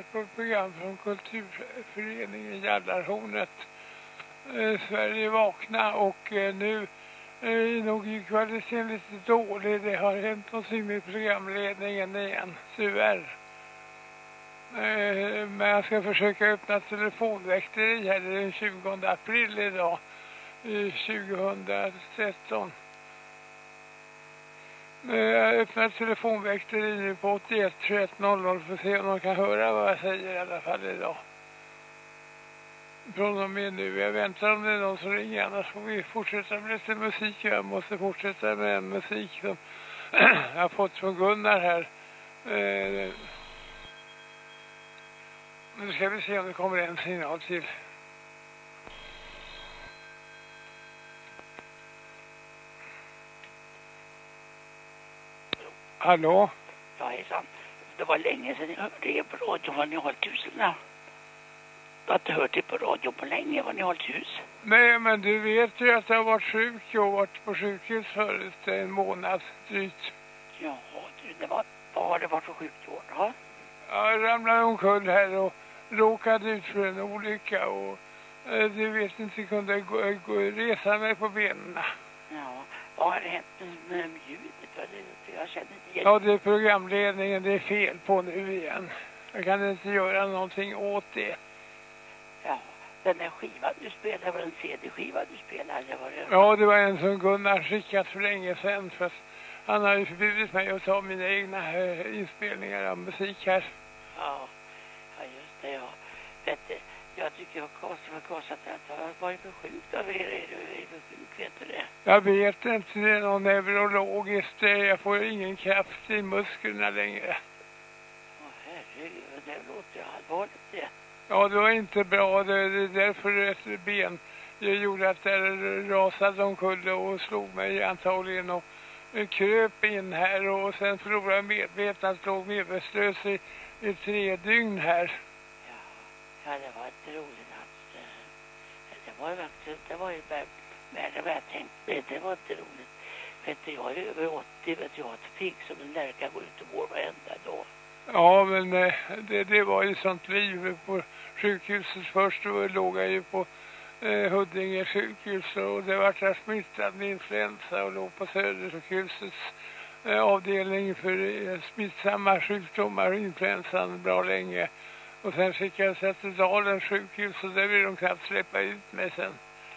lyssnar på ett program från Kulturföreningen Jallarhornet. Eh, Sverige vakna och eh, nu är nog kvaliteten lite dålig. Det har hänt någonting med programledningen igen, tyvärr. Eh, men jag ska försöka öppna telefonväkteri här. Det är den 20 april idag, eh, 2013. Jag öppnar telefonväkteri nu på 81 21 00 för att se om de kan höra vad jag säger i alla fall idag. Från och med nu. Jag väntar om det är någon som ringer annars får vi fortsätta med lite musik. Jag måste fortsätta med en musik som jag har fått från Gunnar här. Eh, Nu ska vi se om det kommer en signal till. Hallå? Ja, hejsan. Det var länge sedan jag hörde er på radion vad ni har hållit hus. Jag har inte hört er på radion på länge vad ni har hållit hus. Nej, men du vet ju att jag har varit sjuk och varit på sjukhus förut en månad drygt. Jaha, du, det var, vad har det varit för sjukdom? Ja, Jag ramlade omkull här och råkade ut för en olycka och eh, du vet inte kunde gå, gå, resa mig på benen. ja. Vad har hänt med, med ljudet? Jag känner igen. Ja, det är programledningen det är fel på nu igen. Jag kan inte göra någonting åt det. Ja, den där skivan du spelar, var det en CD-skiva du spelar? Eller var det... Ja, det var en som Gunnar skickat för länge sedan för han har ju förbjudit mig att ta mina egna eh, inspelningar av musik här. Ja, ja just det, ja. Vet du, jag tycker jag var konstigt var konstigt att jag har varit sjuk av er. Är du, är du sjuk, vet du det? Jag vet inte, det är något neurologiskt. Jag får ingen kraft i musklerna längre. Åh herregud, det låter ju allvarligt det. Ja, det var inte bra. Det är därför ett ben jag gjorde att det rasade omkull och slog mig antagligen och kröp in här och sen förlorade medvetandet låg medvetslös i, i tre dygn här. Ja, det var inte roligt alls. Det var ju faktiskt, det var ju värre vad jag tänkte. Det var inte roligt. Vet du, jag är över 80, vet du, jag har ett pigg som en lärka går ut och går varenda dag. Ja, men eh, det, det var ju sånt liv på sjukhuset först. Då låg jag ju på eh, Huddinge sjukhus och det var jag smittad med influensa och låg på Södersjukhusets eh, avdelning för eh, smittsamma sjukdomar och influensan bra länge. Och sen skickades jag till Dalens sjukhus och där vill de knappt släppa ut mig sen.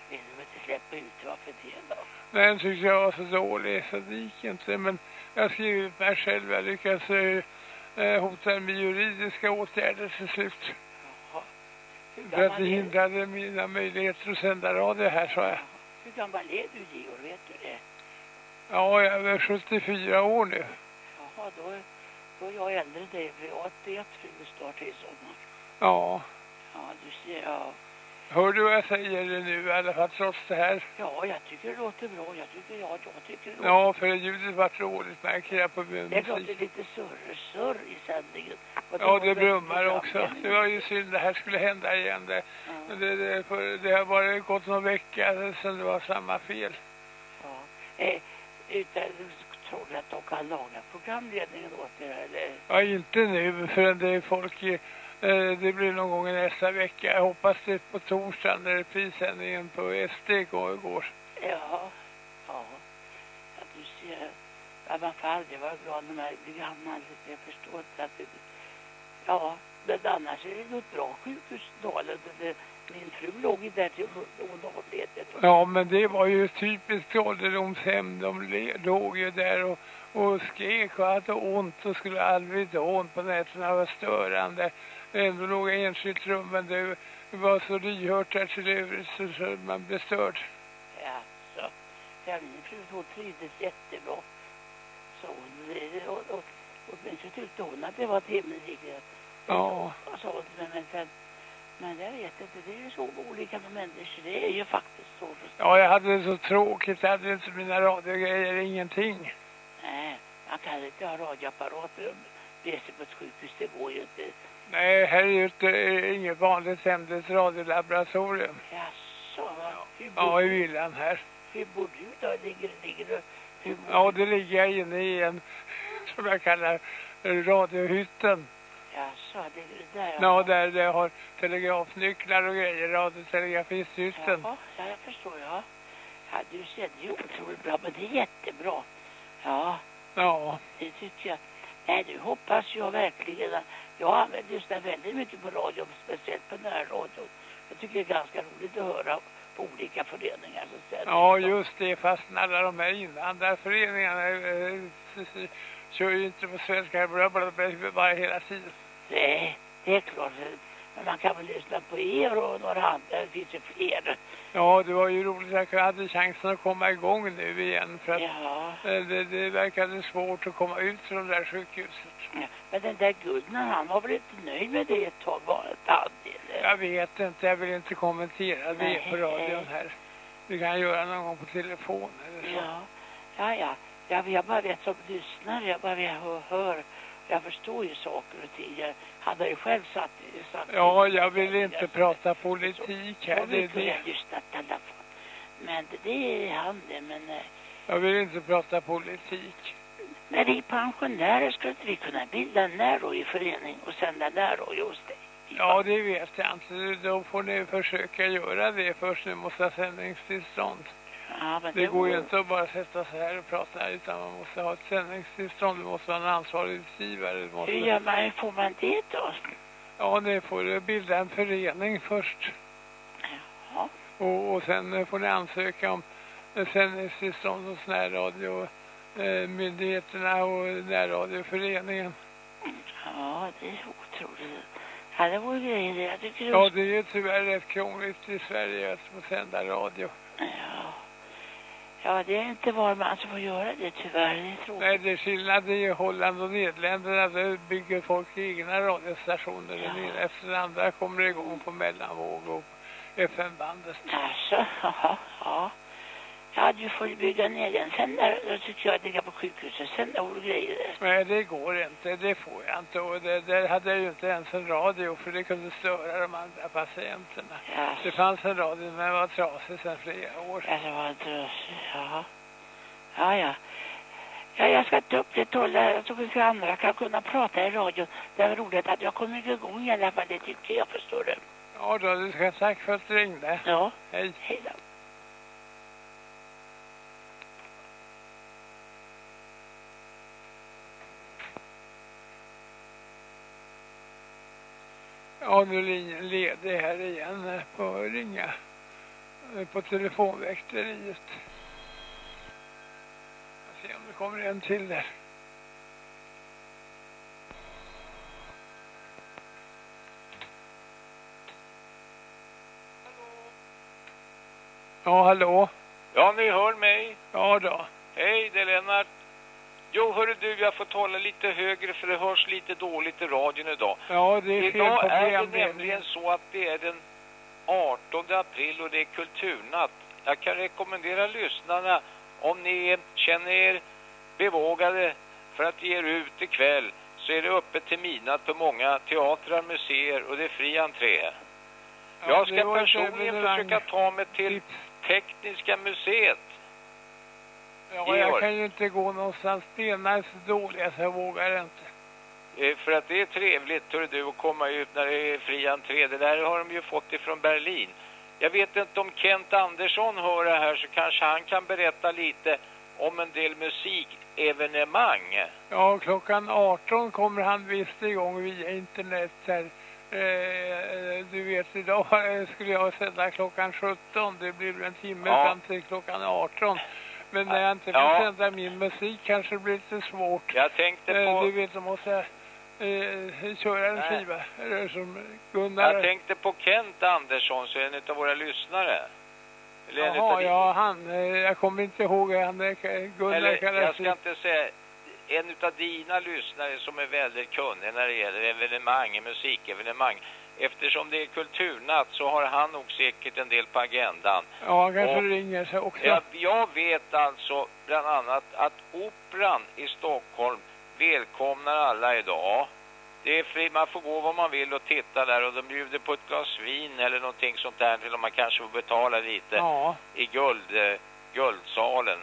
Vill de inte släppa ut, varför det då? Den tyckte jag var så dålig så det gick inte. Men jag skrev ut mig själv. Jag lyckades eh, hota med juridiska åtgärder till slut. Jaha. För att det hindrade mina möjligheter att sända radio här, sa jag. Hur gammal är du, Georg? Vet du det? Ja, jag är 74 år nu. Jaha, då, är- då är jag äldre än dig. för Jag 81 fyller snart i sommar. Ja. Ja, du ser. Ja. Hör du vad jag säger nu i alla fall trots det här? ja, jag tycker det låter bra. Jag tycker, ja, jag tycker det låter Ja, för ljudet var dåligt märker jag på min Det låter lite surr, surr i sändningen. Och Ja, det brummar också. Det var ju synd det här skulle hända igen. Det, Ja, det, det, för det har bara gått någon vecka sedan det var samma fel. ja. Eh, utan, tror du att de kan laga programledningen åt er? Eller? Ja, inte nu förrän det är folk i, eh, det blir någon gång i nästa vecka. Jag hoppas det är på torsdag när prissändningen på SD går. går. Ja, ja. ja du ser. Ja, man får aldrig vara glad när man blir gammal. Jag förstår inte att det... Ja, men annars är det nog ett bra sjukhus i Dalen. Min fru låg ju där till hon avled. Ja, men det var ju typiskt ålderdomshem. De låg ju där och, och skrek och hade ont och skulle Alvedon på nätterna. Det var störande. Ändå låg jag i enskilt rum, men det var så lyhört där till övrigt så, så man blev störd. Ja, så. Ja, min fru hon trivdes jättebra. Så hon, det- och, och, åtminstone tyckte hon att det var ett himmelrike. Ja. Och så, men, men, sen, men jag vet inte, det är ju så olika med människor. Det är ju faktiskt så. Ja, jag hade det så tråkigt. Jag hade inte mina radiogrejer, ingenting. Nej, man kan inte ha radioapparater och resa på ett sjukhus. Det går ju inte. Nej, här är ju inget vanligt ett radiolaboratorium. Jaså? Hur bor, Ja, i villan här. hur bor du då? Ligger, ligger du... Hur bor Ja, det ligger jag inne i en, som jag kallar radiohytten. Jaså, ligger du där? Ja, där det har telegrafnycklar och grejer, radiotelegrafisthytten. Jaha, ja, jag förstår, ja. Ja, du ser, det är otroligt bra, men det är jättebra. Ja, Ja, det tycker jag. Nej, nu hoppas jag verkligen att... Jag använder lyssnar väldigt mycket på radio, speciellt på närradio. Jag tycker det är ganska roligt att höra på olika föreningar. Så ja just det. Fast alla de här invandrarföreningarna eh, s- kör ju inte på svenska bara hela tiden. Nej, det är klart. Men man kan väl lyssna på er och några andra. Det finns ju fler. Ja, det var ju roligt att jag hade chansen att komma igång nu igen. För att Ja, eh, det, det verkade svårt att komma ut från det där sjukhuset. ja. men den där Gunnar, han var väl inte nöjd med det ett tag, var det han? eller? Jag vet inte, jag vill inte kommentera det Nej. på radion här. Det kan jag göra någon gång på telefon eller så. Ja, ja, ja. Jag, jag bara vet som lyssnare, jag bara vet hör, hör. Jag förstår ju saker och ting. Jag hade ju själv satt, satt Ja, jag vill inte prata politik här. Jag Det, vill det, jag i alla fall. Men det, det är han det, men... eh, jag vill inte prata politik. Men vi pensionärer skulle inte vi kunna bilda en närradioförening och sända närradio hos dig? Ja, det vet jag inte. Då får ni försöka göra det först. Ni måste ha sändningstillstånd. Ja, men Det går ju inte att bara sätta sig här och prata här, utan man måste ha ett sändningstillstånd. Du måste ha en ansvarig utgivare. Du Hur måste... gör man, hur får man det då? Ja, ni får bilda en förening först. Ja, Och, och sen eh, får ni ansöka om eh, sändningstillstånd hos närradio, eh, myndigheterna och närradioföreningen. ja det är otroligt. Ja, det vore grejer det. Det Ja, det är ju tyvärr rätt krångligt i Sverige att få sända radio. Ja. Ja, det är inte var man som får göra det tyvärr. Det är tråkigt. Nej, det är skillnad i Holland och Nederländerna. Där bygger folk egna radiostationer. Ja. Den ena efter den andra kommer igång på mellanvåg och FM-bandet. Alltså, ja, ja. Ja, du får bygga en egen sändare. Då tycker jag att ligga på sjukhuset. Sända ord och grejer. Nej, det går inte. Det får jag inte. Och det, där hade jag ju inte ens en radio för det kunde störa de andra patienterna. Ja, Det fanns en radio men den var trasig sedan flera år. ja det var inte... Ja. Ja, ja. Ja, jag ska ta upp det tolla. Jag tror att andra kan kunna prata i radio. Det är roligt att jag kommer igång i alla fall. Det tycker jag, förstår du. Ja då, du ska tack för att du ringde. Ja, Hej. hej då. Ja, nu är linjen ledig här igen eh, på ringa eh, på telefonväkteriet. det kommer en till där. Ja, hallå? Ja, ni hör mig. Ja då. Hej, det är Lennart. Jo, hörru du, jag får tala lite högre för det hörs lite dåligt i radion idag. Ja, det är fel Idag på är det nämligen så att det är den 18 april och det är kulturnatt. Jag kan rekommendera lyssnarna om ni känner er bevågade för att ge er ut ikväll så är det öppet till midnatt på många teatrar, museer och det är fri entré. Ja, jag ska personligen försöka ta mig till Tips. Tekniska museet. Ja, jag kan ju inte gå någonstans. Stenarna är så dåliga så jag vågar inte. Eh, För att det är trevligt hör du att komma ut när det är fri entré. Det där har de ju fått ifrån Berlin. Jag vet inte om Kent Andersson hör det här så kanske han kan berätta lite om en del musikevenemang. Ja, klockan 18 kommer han visst igång via internet här. Eh, du vet, idag eh, skulle jag sända klockan 17. Det blir en timme Ja. fram till klockan 18. Men när jag inte får Ja. sända min musik kanske det blir lite svårt. Jag tänkte Eh, på, du vet, då måste jag eh, köra en Nej. skiva. Som Gunnar... jag tänkte på Kent Andersson, så är en av våra lyssnare. Eller Jaha, ja, han. Eh, jag kommer inte ihåg. Han, Gunnar Eller jag ska inte säga en utav dina lyssnare som är väldigt kunnig när det gäller evenemang, musikevenemang. Eftersom det är kulturnatt så har han nog säkert en del på agendan. Ja, kanske Och- ringer sig också. Jag, jag vet alltså bland annat att Operan i Stockholm välkomnar alla idag. Det är fri, man får gå vad man vill och titta där och de bjuder på ett glas vin eller någonting sånt där till om man kanske får betala lite Ja. i guld, eh, guldsalen.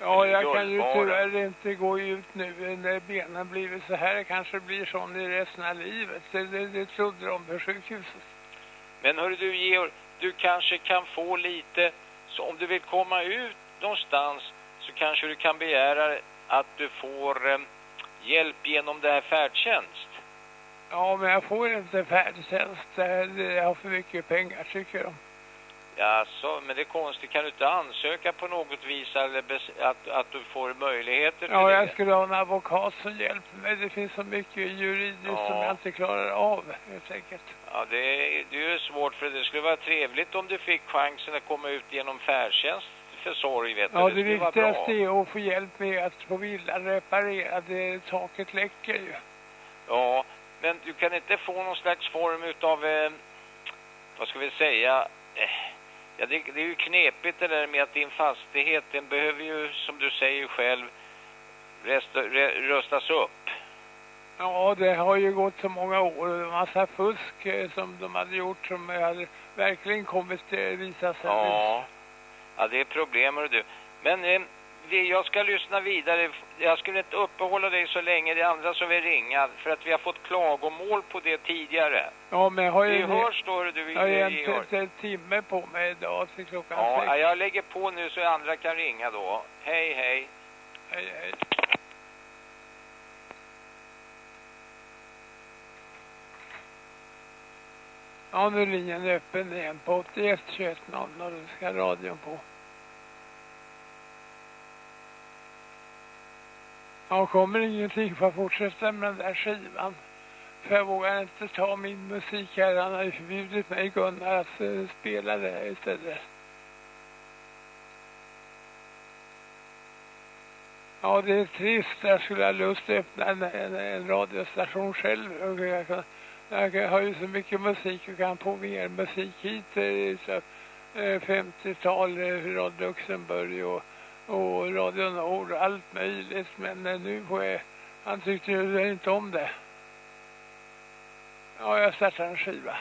Ja, jag kan ju tyvärr inte gå ut nu när benen blivit så här. Det kanske blir sån i resten av livet. Det, det, det trodde de på sjukhuset. Men hörru du Georg, du kanske kan få lite, så om du vill komma ut någonstans så kanske du kan begära att du får eh, hjälp genom det här färdtjänst. Ja, men jag får inte färdtjänst. Jag har för mycket pengar tycker de. Ja, så, men det är konstigt. Kan du inte ansöka på något vis eller att, att du får möjligheter till Ja, det? jag skulle ha en advokat som hjälper mig. Det finns så mycket juridiskt Ja. som jag inte klarar av helt enkelt. Ja, det är, det är ju svårt för det skulle vara trevligt om du fick chansen att komma ut genom färdtjänst för sorg, vet du. Ja, det bra. viktigaste är att få hjälp med att få villan reparerad. Det- Taket läcker ju. Ja, men du kan inte få någon slags form utav, eh, vad ska vi säga, eh, ja det, det är ju knepigt det där med att din fastighet, den behöver ju som du säger själv resta, re, röstas upp. Ja, det har ju gått så många år och en massa fusk eh, som de hade gjort som hade verkligen kommit att visa sig. Ja, ja det är problem du. Men eh, vi, jag ska lyssna vidare. Jag skulle inte uppehålla dig så länge. Det andra som vill ringa. För att vi har fått klagomål på det tidigare. Ja, men har ju en, hörs då du jag har en, en, timme på mig idag till klockan Ja, sex. jag lägger på nu så andra kan ringa då. Hej, hej. Hej, hej. Ja, nu är linjen öppen igen på 81 21 00. Då ska radion på. Ja, kommer ingenting för att fortsätta med den där skivan. För jag vågar inte ta min musik här. Han har ju förbjudit mig, Gunnar, att eh, spela det här istället. Ja, det är trist. Jag skulle ha lust att öppna en, en, en radiostation själv. Och jag, kan, jag har ju så mycket musik och kan få mer musik hit. Så, 50-tal, eh, Radio eh, Luxemburg och, och Radio Nord och allt möjligt. Men eh, nu får jag... Han tyckte ju inte om det. Ja, jag startar en skiva.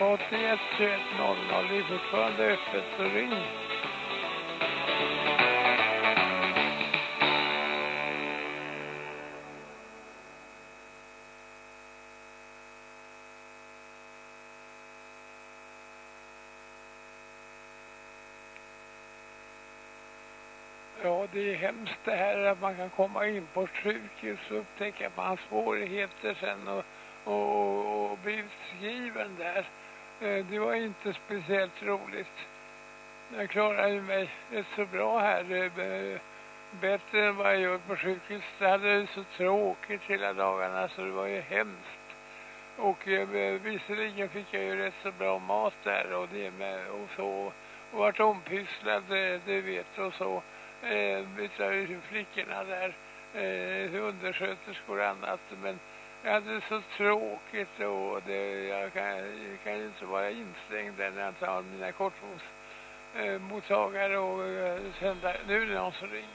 81 21 00 det är fortfarande öppet så ring. Ja, det är hemskt det här att man kan komma in på ett sjukhus och upptäcka att man har svårigheter sen och, och, och bli utskriven där. Eh, det var inte speciellt roligt. Jag klarade mig rätt så bra här. Eh, bättre än vad jag gör på sjukhus. Det hade så tråkigt hela dagarna så det var ju hemskt. Och eh, visserligen fick jag ju rätt så bra mat där och det med och så. Och vart ompysslad, det, det vet och så. Eh, utav flickorna där. Eh, undersköterskor och annat. Men jag hade så tråkigt och det, jag, kan, jag kan ju inte vara instängd där när jag inte har mina kortvågsmottagare eh, och eh, sända. Nu är det någon som ringer.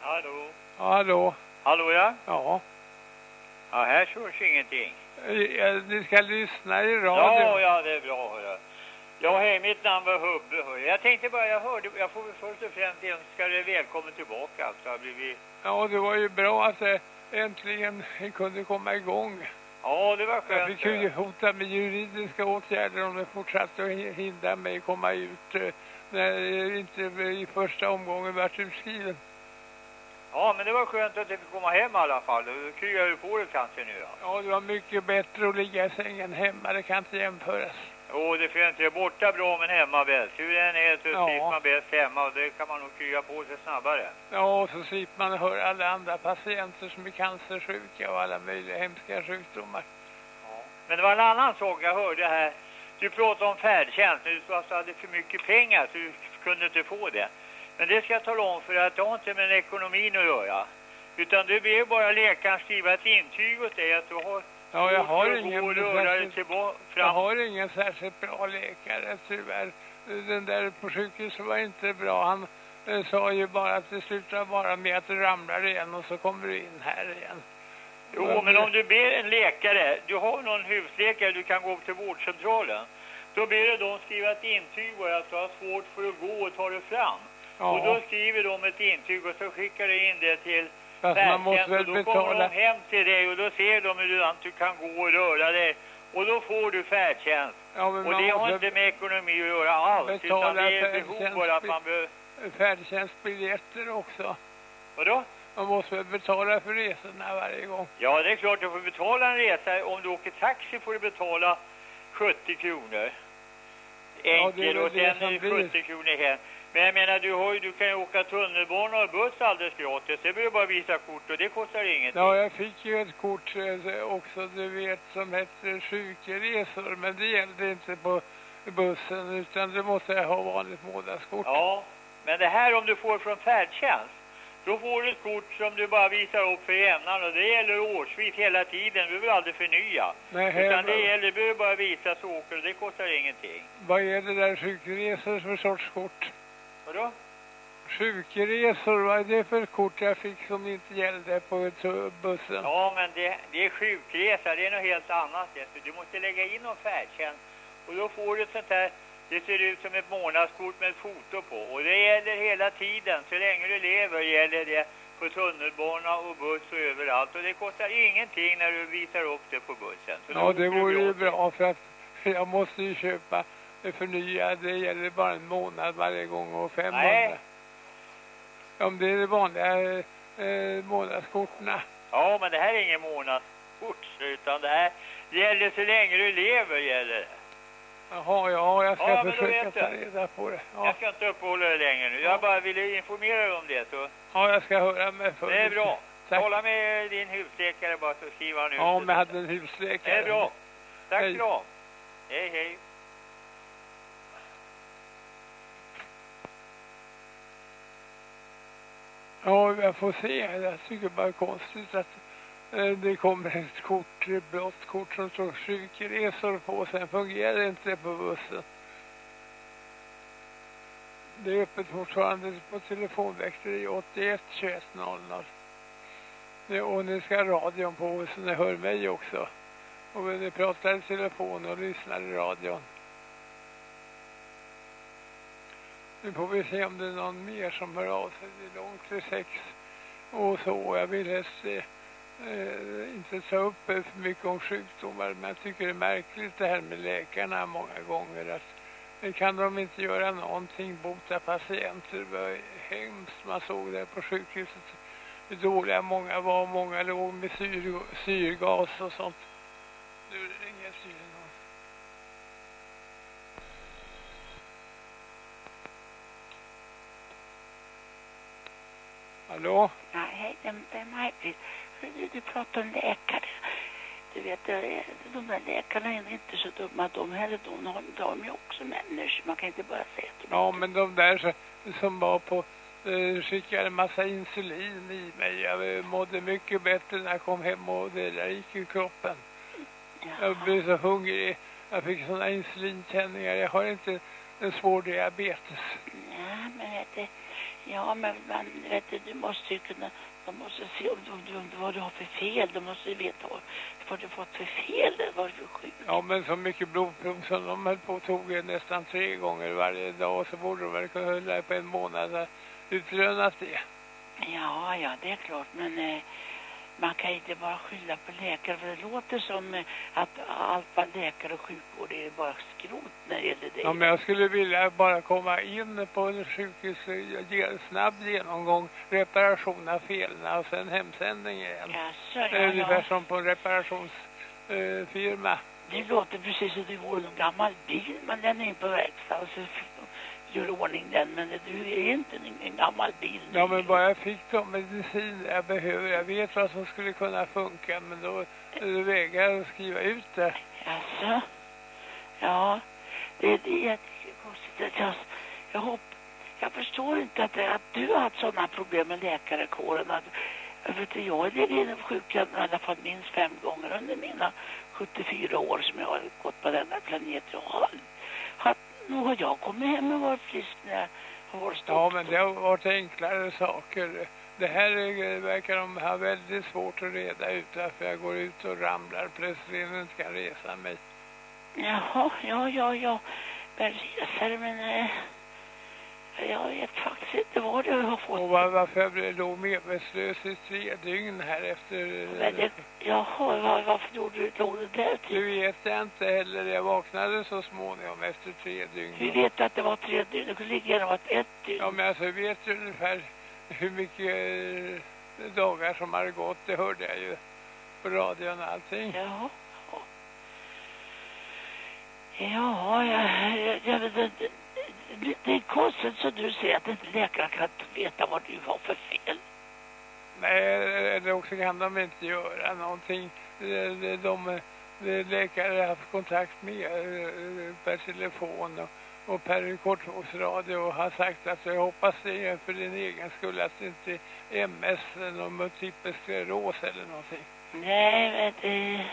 Hallå? Ja, hallå? Hallå ja? Ja. Ja, här hörs ingenting. Eh, Ni ska lyssna i radio. Ja, ja, det är bra hörru. Ja, hej, mitt namn var Hubbe. Jag tänkte bara, jag hörde, jag får väl först och främst önska dig välkommen tillbaka. Alltså, blivit... Ja, det var ju bra att det äntligen kunde komma igång. Ja, det var Jag skönt. fick ju hota med juridiska åtgärder om det fortsatte att hi- hindra mig komma ut eh, när jag inte i första omgången vart utskriven. Ja, men det var skönt att du fick komma hem i alla fall. Då kryar du på dig kanske nu då. Ja, det var mycket bättre att ligga i sängen hemma. Det kan inte jämföras. Jo, det får inte. Borta bra men hemma bäst. Hur den är så Ja. trivs man bäst hemma och det kan man nog krya på sig snabbare. Ja, och så slipper man höra alla andra patienter som är cancersjuka och alla möjliga hemska sjukdomar. Men det var en annan sak jag hörde här. Du pratade om färdtjänst. Du sa att du hade för mycket pengar så du kunde inte få det. Men det ska jag tala om för att det har inte med ekonomin att göra. Utan du ber bara läkaren skriva ett intyg åt dig att du har Ja, jag har ingen och Jag har ingen särskilt bra läkare tyvärr. Den där på sjukhuset var inte bra. Han eh, sa ju bara att det slutar bara med att du ramlar igen och så kommer du in här igen. Jo, men om du ber en läkare, du har någon husläkare, du kan gå upp till vårdcentralen. Då ber du dem skriva ett intyg bara att du har svårt för att gå och ta dig fram. Och då Ja, skriver de ett intyg och så skickar du in det till fast man måste väl och då kommer betala. de hem till dig och då ser de hur du, du kan gå och röra dig. Och då får du färdtjänst. Ja, Och det har inte med ekonomi att göra alls. Utan det är behov bara att man behöver... färdtjänstbiljetter också. Vadå? Man måste väl betala för resorna varje gång. Ja, det är klart du får betala en resa. Om du åker taxi får du betala 70 kronor. Ja, Enkel väl och sen som är det blir. 70 kronor hem. Men jag menar, du, har ju, du kan ju åka tunnelbana och buss alldeles gratis. Det behöver bara visa kort och det kostar ingenting. Ja, jag fick ju ett kort eh, också, du vet, som hette sjukresor. Men det gällde inte på bussen utan det måste ha vanligt månadskort. Ja, men det här om du får från färdtjänst, då får du ett kort som du bara visar upp för jämnan och det gäller årsvis hela tiden, du behöver aldrig förnya. Nej, Utan det gäller, du behöver bara visa så åker och det kostar ingenting. vad är det där sjukresor för sorts kort? Vadå? Sjukresor, vad är det för kort jag fick som inte gällde på bussen? Ja, men det, det är sjukresa, det är något helt annat. Så Du måste lägga in någon färdtjänst och då får du ett sånt här, det ser ut som ett månadskort med ett foto på. Och det gäller hela tiden, så länge du lever gäller det på tunnelbana och buss och överallt. Och det kostar ingenting när du visar upp det på bussen. Så Ja, det vore ju bra för att jag måste ju köpa det förnya. Det gäller bara en månad varje gång och 500. Nej. Om det är det vanliga eh, månadskorten. Ja, men det här är ingen månadskort, utan det här gäller så länge du lever gäller. Jaha, ja, jag ska Ja, försöka ta jag. reda på det. Ja, Jag ska inte uppehålla dig längre nu. Jag bara ville informera dig om det. Så ja jag ska höra med för det är bra. Tack. Tala med din husläkare bara så skriver han ut Ja, om jag hade en husläkare. Det är bra. Tack Hej. ska. Hej, hej. Ja, jag får se. Jag tycker bara det är konstigt att eh, det kommer ett kort, ett blått kort som står sjukresor på. Sen fungerar det inte det på bussen. Det är öppet fortfarande på telefonväxteri 81 21 00. Och ni ska radion på så ni hör mig också. Och ni pratar i telefon och lyssnar i radion. Nu får vi se om det är någon mer som hör av sig. Det är långt till sex och så. Jag vill helst eh, inte ta upp för mycket om sjukdomar. Men jag tycker det är märkligt det här med läkarna många gånger. Att, kan de inte göra någonting, bota patienter? Det var hemskt man såg det på sjukhuset. Hur dåliga många var. Många låg med syr, syrgas och sånt. Nu ringer syren. Hallå? Nej, det, det är märkligt. Du, du pratar om läkare. Du vet, de där läkarna är inte så dumma de heller. De, har- de är ju också människor. Man kan inte bara säga att de Ja, men de där som var på eh, skickade en massa insulin i mig. Jag eh, mådde mycket bättre när jag kom hem och det där gick i kroppen. Jag blev så hungrig. Jag fick sådana insulinkänningar. Jag har inte en svår diabetes. Ja, men vet du, ja, men man, vet du, du måste ju kunna, de måste se om om om vad du har för fel. De måste ju veta vad, du fått för fel, eller vad du är sjuk. Ja, men så mycket blodprov som de höll på tog nästan tre gånger varje dag så borde de väl kunna hålla på en månad ha utrönat det. Ja, ja, det är klart, men eh, man kan inte bara skylla på läkare. För det låter som eh, att allt vad läkare och sjukvård är bara skrot när det gäller det. Ja, men jag skulle vilja bara komma in på en sjukhus, eh, en snabb genomgång, reparation av felen och sen hemsändning igen. Jaså, ja, Eh, Ungefär ja. som på en reparationsfirma. Eh, firma. Det låter precis som det vore någon gammal bil man lämnar in på verkstad och så gör ordning den. Men det, du är inte en, en gammal bil. ja, men bara jag fick de mediciner jag behöver. Jag vet vad som skulle kunna funka, men då vägrar jag att skriva ut det. Jaså? Ja, det, det är konstigt. Jag, jag, hopp, jag förstår inte att, att du har haft sådana problem med läkarkåren. Att, jag vet inte, jag inne på sjukhem i alla fall minst fem gånger under mina 74 år som jag har gått på denna planet. Jag har, har, nog har jag kommit hem och varit frisk när jag har varit. Ja, men det har varit enklare saker. Det här verkar de ha väldigt svårt att reda ut därför jag går ut och ramlar plötsligt och kan resa mig. Jaha, ja, ja, ja. Men resare, men... Eh, jag vet faktiskt inte vad du har fått. Och var, varför blev- låg medvetslös i tre dygn här efter... Men det, jaha, var, varför gjorde du låg du där Det till? vet jag inte heller. Jag vaknade så småningom efter tre dygn. Vi vet att det var tre dygn. Det kunde lika gärna varit ett dygn. Ja, men alltså vet ju ungefär hur mycket eh, dagar som har gått. Det hörde jag ju på radion och allting. Jaha. Ja, jag, jag, jag. Det, är konstigt så du säger att inte läkaren kan veta vad du har för fel. Nej, eller också kan de inte göra någonting. De, de, de, läkare har haft kontakt med eh, per telefon och, och per kortvågsradio och har sagt att jag hoppas det är för din egen skull att det inte är MS eller multipel skleros eller någonting. Nej, men det...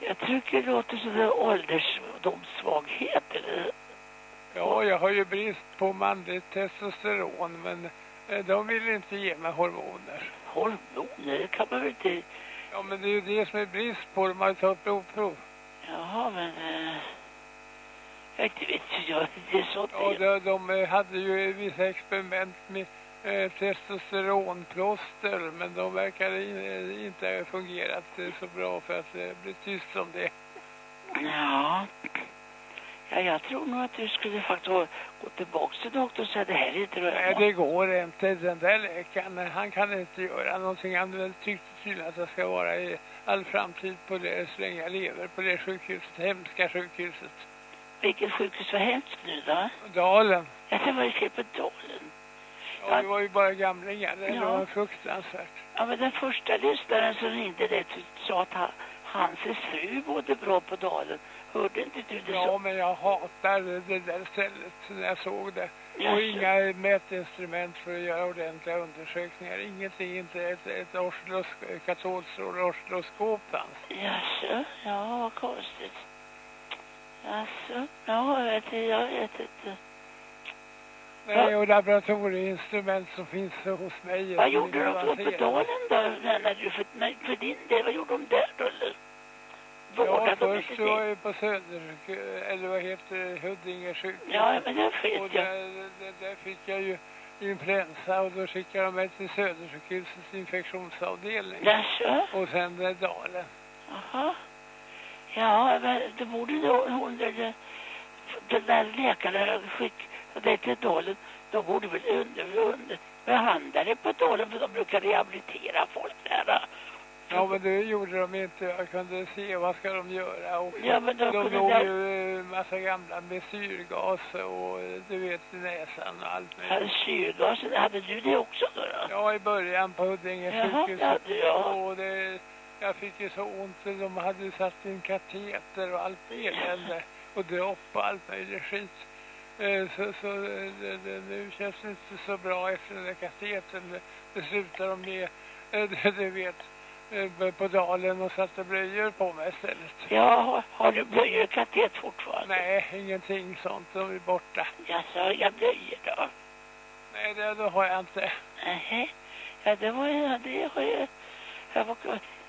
Jag tycker det låter som en åldersdomssvaghet. Eller, Ja, jag har ju brist på manligt testosteron men eh, de vill inte ge mig hormoner. Hormoner, det kan man väl inte... Ja, men det är ju det som är brist på. De har ju tagit blodprov. Jaha, men... Eh, jag inte vet hur jag... Det är så Ja, det... de, de eh, hade ju vissa experiment med eh, testosteronplåster men de verkar inte ha fungerat så bra för att det blir tyst om det. Ja. Ja, jag tror nog att du skulle faktiskt gå tillbaka till doktorn och säga det här är inte Nej, röra. det går inte. Den där läkaren, han kan inte göra någonting. Han tyckte tydligen att jag ska vara i all framtid på det så länge jag lever på det sjukhuset, hemska sjukhuset. Vilket sjukhus var hemskt nu då? Dalen. Jag ser vad det fel på Dalen. Ja, det var ju bara gamlingar. Det Ja. var fruktansvärt. Ja, men den första lyssnaren som ringde det sa att han, hans fru bodde bra på Dalen. Hörde inte du det Ja, så? men jag hatar det där stället när jag såg det. Jaså? Och inga mätinstrument för att göra ordentliga undersökningar. Ingenting, inte ett, ett oscillos- katolstrål oscilloskop fanns. Jaså? Ja, vad konstigt. Jaså? Ja, jag vet, jag vet inte. Nej, och laboratorieinstrument som finns hos mig. Vad gjorde de på avancerade. Dalen då? När, du, för, för din del, vad gjorde de där då? eller? Ja, Vårdade de först inte var dig? jag på Söder, eller vad heter det, Huddinge sjukhus. Ja, men det Och vet jag. där, där, där fick jag ju influensa och då skickade de mig till Södersjukhusets infektionsavdelning. Jaså? Och sen eh, Dalen. Jaha. Ja, men då borde då hon, den, den där läkaren skick dig till Dalen, då borde väl under, under behandlare på Dalen, för de brukar rehabilitera folk där. Ja, men det gjorde de inte. Jag kunde se vad ska de göra. Och Ja, men då de låg där- ju eh, massa gamla med syrgas och eh, du vet näsan och allt Hade möjligt. syrgasen, hade du det också då? då? Ja, i början på Huddinge sjukhus. ja, det- ja. Och det, jag fick ju så ont. De hade satt in kateter och allt elände. Och dropp och allt möjligt skit. Eh, Så, så det, det, nu känns det inte så bra efter den där katetern. Det, slutar de med, det, du vet, på dalen och satte blöjor på mig istället. Ja, har, har du blöjor katet fortfarande? Nej, ingenting sånt. De är borta. Jag sa inga blöjor då? Nej, det, det har jag inte. Nähä. Ja, det var ju, det har ju... Jag var,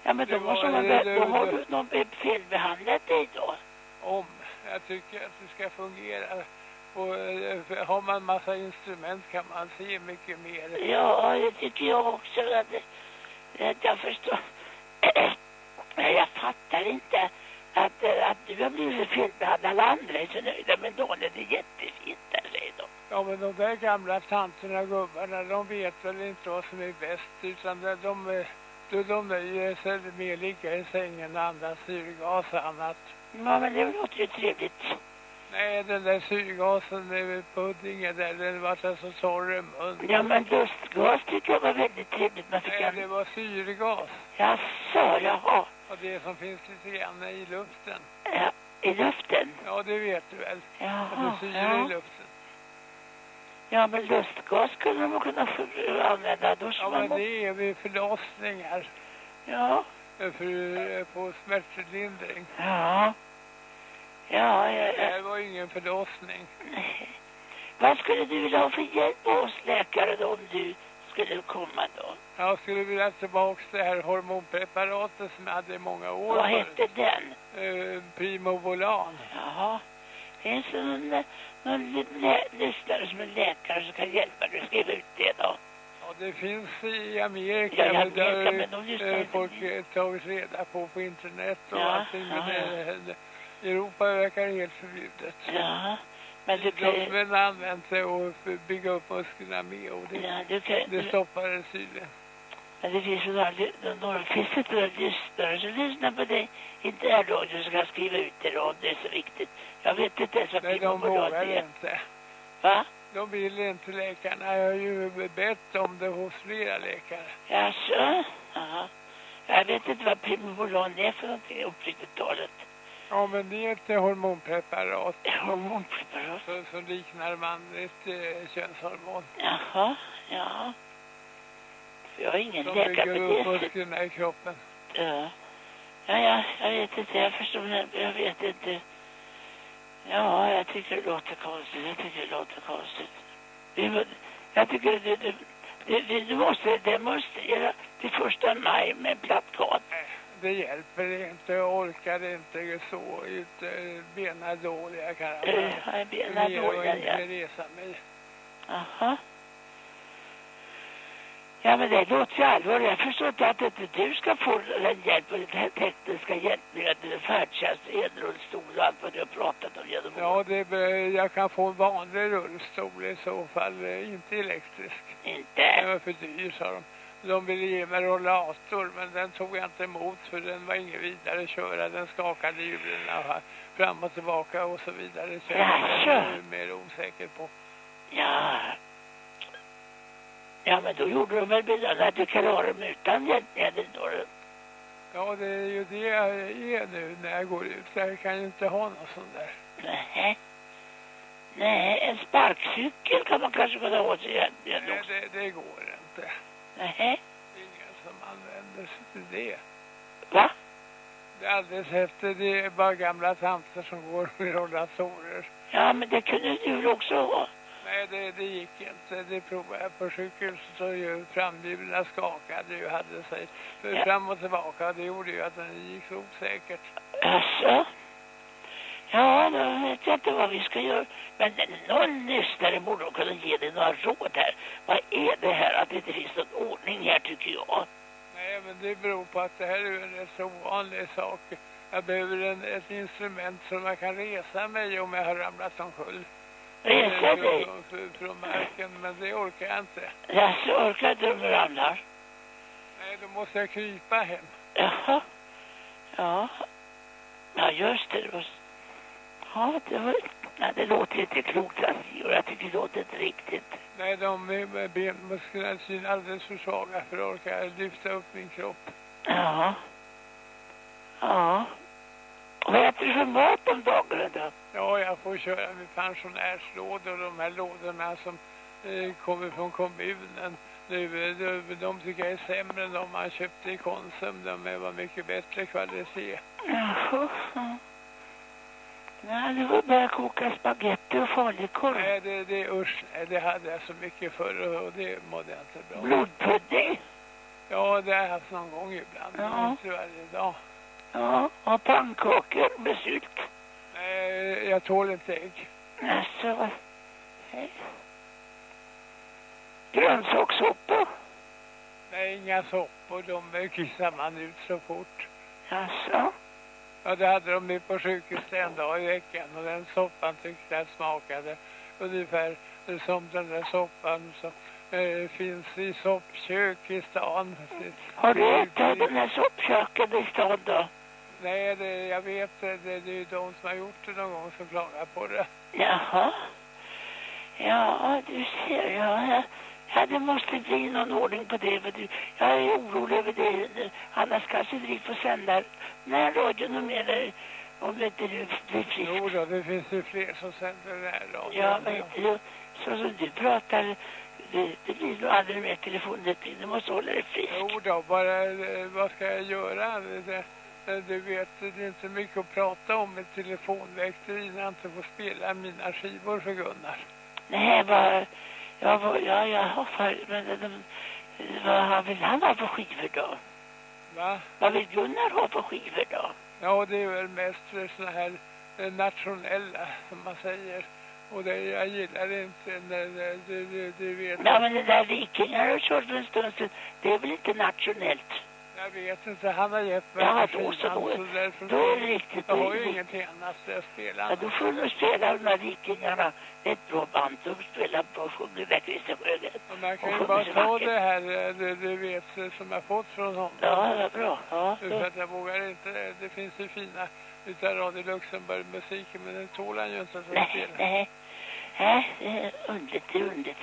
ja, men då, måste man, det- då det- har det- du någon felbehandlat dig då? Om. Jag tycker att det ska fungera. Och eh, har man massa instrument kan man se mycket mer. Ja, det tycker jag också. Att jag förstår. Jag fattar inte att, att du har blivit felbehandlad. Alla andra är så nöjda med Dalen. Det är jättefint där, säger de. Ja, men de där gamla tanterna och gubbarna, de vet väl inte vad som är bäst. Utan de, de, de, de nöjer sig med att ligga i sängen och andas syrgas och annat. Ja, men det låter ju trevligt. Nej, den där syrgasen är på Huddinge där, den var så torr i mun. Ja, men lustgas tycker jag var väldigt trevligt. Man fick Nej, en... det var syrgas. Jaså, jaha. Och det som finns lite grann i luften. Ja, I luften? Ja, det vet du väl. Att det Jaha, syre ja. i luften. Ja, men lustgas skulle de kunna använda. Då Ja, men man... det är vid förlossningar. Ja, För, på smärtlindring. ja. Ja, ja, Det ja. här var ingen förlossning. Vad skulle du vilja ha för hjälp läkare då om du skulle komma då? Jag skulle vilja tillbaka det här hormonpreparatet som jag hade i många år. Vad hette den? Eh, Primovolan. Jaha. Finns det någon, någon lyssnare som är läkare som kan hjälpa dig att skriva ut det då? Ja, det finns i Amerika. Ja, i men Amerika, det men de lyssnar eh, folk tagit reda på på internet och Ja, allting. Men ja, ja. Europa verkar det helt förbjudet. Ja, men du kan De har använt det och bygga upp musklerna med och det, Ja, du kan, det stoppar tydligen. Men det finns ju några, några, finns det några lyssnare som lyssnar på dig i närradion som kan skriva ut det om det är så viktigt. Jag vet inte ens vad Nej, de vågar är. inte. Va? De vill inte läkarna. Jag har ju bett om det hos flera läkare. Jaså? Jaha. Jag vet inte vad primobolan är för någonting, uppriktigt talat. Ja, men det är ett hormonpreparat Hormonpreparat. som, som liknar manligt eh, könshormon. Jaha, ja. För jag är ingen Som läkare bygger på upp det sättet. musklerna i kroppen. Ja. Ja, ja, jag vet inte, jag förstår, men jag vet inte. Ja, jag tycker det låter konstigt. Jag tycker det låter konstigt. Vi, jag tycker det, det, det, det, det måste demonstrera till första maj med plakat. Det hjälper inte, jag orkar inte så, inte, benen är dåliga kan jag. Jag är benen och dåliga. Ja. resa mig. Aha. Ja, men det låter ju allvarligt. Jag förstår inte att inte du ska få den hjälpen, den här tekniska hjälpmedel, färdtjänst, elrullstol och allt vad du har pratat om genom Ja, det, jag kan få en vanlig rullstol i så fall, inte elektrisk. Den Inte? var för dyr sa de. De ville ge mig rollator men den tog jag inte emot för den var ingen vidare att köra. Den skakade hjulen fram och tillbaka och så vidare. Så jag är mer osäker på. Ja. Ja, men då gjorde de väl du klarar dem utan hjälpmedel då. Ja, det är ju det jag är nu när jag går ut. Jag kan ju inte ha någon sån där. Nej. Nej, en sparkcykel kan man kanske kunna ha till hjälpmedel Nej, det, det går inte. Nej. Det är ingen som använder sig till det. Va? Det är alldeles efter. Det är bara gamla tanter som går med rollatorer. Ja, men det kunde du väl också ha. Nej, det, det gick inte. Det provade jag på sjukhuset och ju framhjulen skakade ju, hade sig Ja. fram och tillbaka. Det gjorde ju att den gick så osäkert. Alltså. Ja, då vet jag inte vad vi ska göra. Men någon lyssnare borde kunna ge dig några råd här. Vad är det här att det inte finns någon ordning här tycker jag? Nej, men det beror på att det här är en rätt så ovanlig sak. Jag behöver en, ett instrument som jag kan resa mig om jag har ramlat omkull. Resa dig? Från, marken, men det orkar jag inte. Jag orkar inte om du ramlar. Nej, då måste jag krypa hem. Jaha. Ja. Ja, just det. Ja, det var... Ja, det låter inte klokt, alltså. Jag tycker det låter inte riktigt. Nej, de med benmusklerna är alldeles för svaga för att orka lyfta upp min kropp. Ja. Ja. Vad äter du för mat om dagarna då? Ja, jag får köra med pensionärslådor, de här lådorna som eh, kommer från kommunen. Nu, eh, de, de tycker jag är sämre än de man köpte i Konsum. De är- var mycket bättre kvalitet. Jaha. ja. Nej, det var bara koka spaghetti och falukorv. Nej, det, det usch, det hade jag så mycket förr och det mådde jag inte bra. Blodpudding. Ja, det har jag haft någon gång ibland. Ja. Inte varje dag. Ja, och pannkakor med sylt. Nej, jag tål inte ägg. Alltså, hej. Grönsakssoppa. Nej, inga soppor. De kissar man ut så fort. Alltså, Ja, det hade de ju på sjukhuset en dag i veckan och den soppan tyckte jag smakade ungefär som den där soppan som eh, finns i soppkök i stan. har du ätit den här soppköken i stan då? Nej, det, jag vet det, det, är ju de som har gjort det någon gång som klagar på det. Jaha. Ja, du ser, ja, ja, det måste bli någon ordning på det. Jag är orolig över det. Annars kanske vi får sända när radion mer där, om inte du frisk. Jo då, det finns ju fler som sänder radion. Ja, men du, så som du pratar, det, det blir nog aldrig mer telefonnätting. Du måste hålla dig frisk. Jo då, bara eh, vad ska jag göra? Det, det, eh, du vet, det är inte mycket att prata om med telefonväxter innan jag inte får spela mina skivor för Gunnar. Nej, vad, ja, vad, ja, jag har för, men de, vad han vill han ha för skivor då? Va? Vad vill Gunnar ha för skivor då? Ja, det är väl mest såna här eh, nationella, som man säger. Och det, jag gillar inte när det, du, du, du vet. Ja, men det där Vikingar har kört för en stund sedan, det är väl inte nationellt? Jag vet inte, han har gett mig Ja, då så, då- så. Då är det riktigt. Jag har det ju ingenting annat att spela. Ja, då får du spela de här Vikingarna. Det är ett bra band. De spelar bra sjunger med Christer Sjögren. Man kan ju bara ta det här, eh, du, du vet, eh, som jag fått från honom. Ja, det är bra. Ja, För att jag vågar inte, det finns ju fina utav Radio Luxemburg musiken men den tål han ju inte nej, nej. Nej, det är underligt, det är underligt.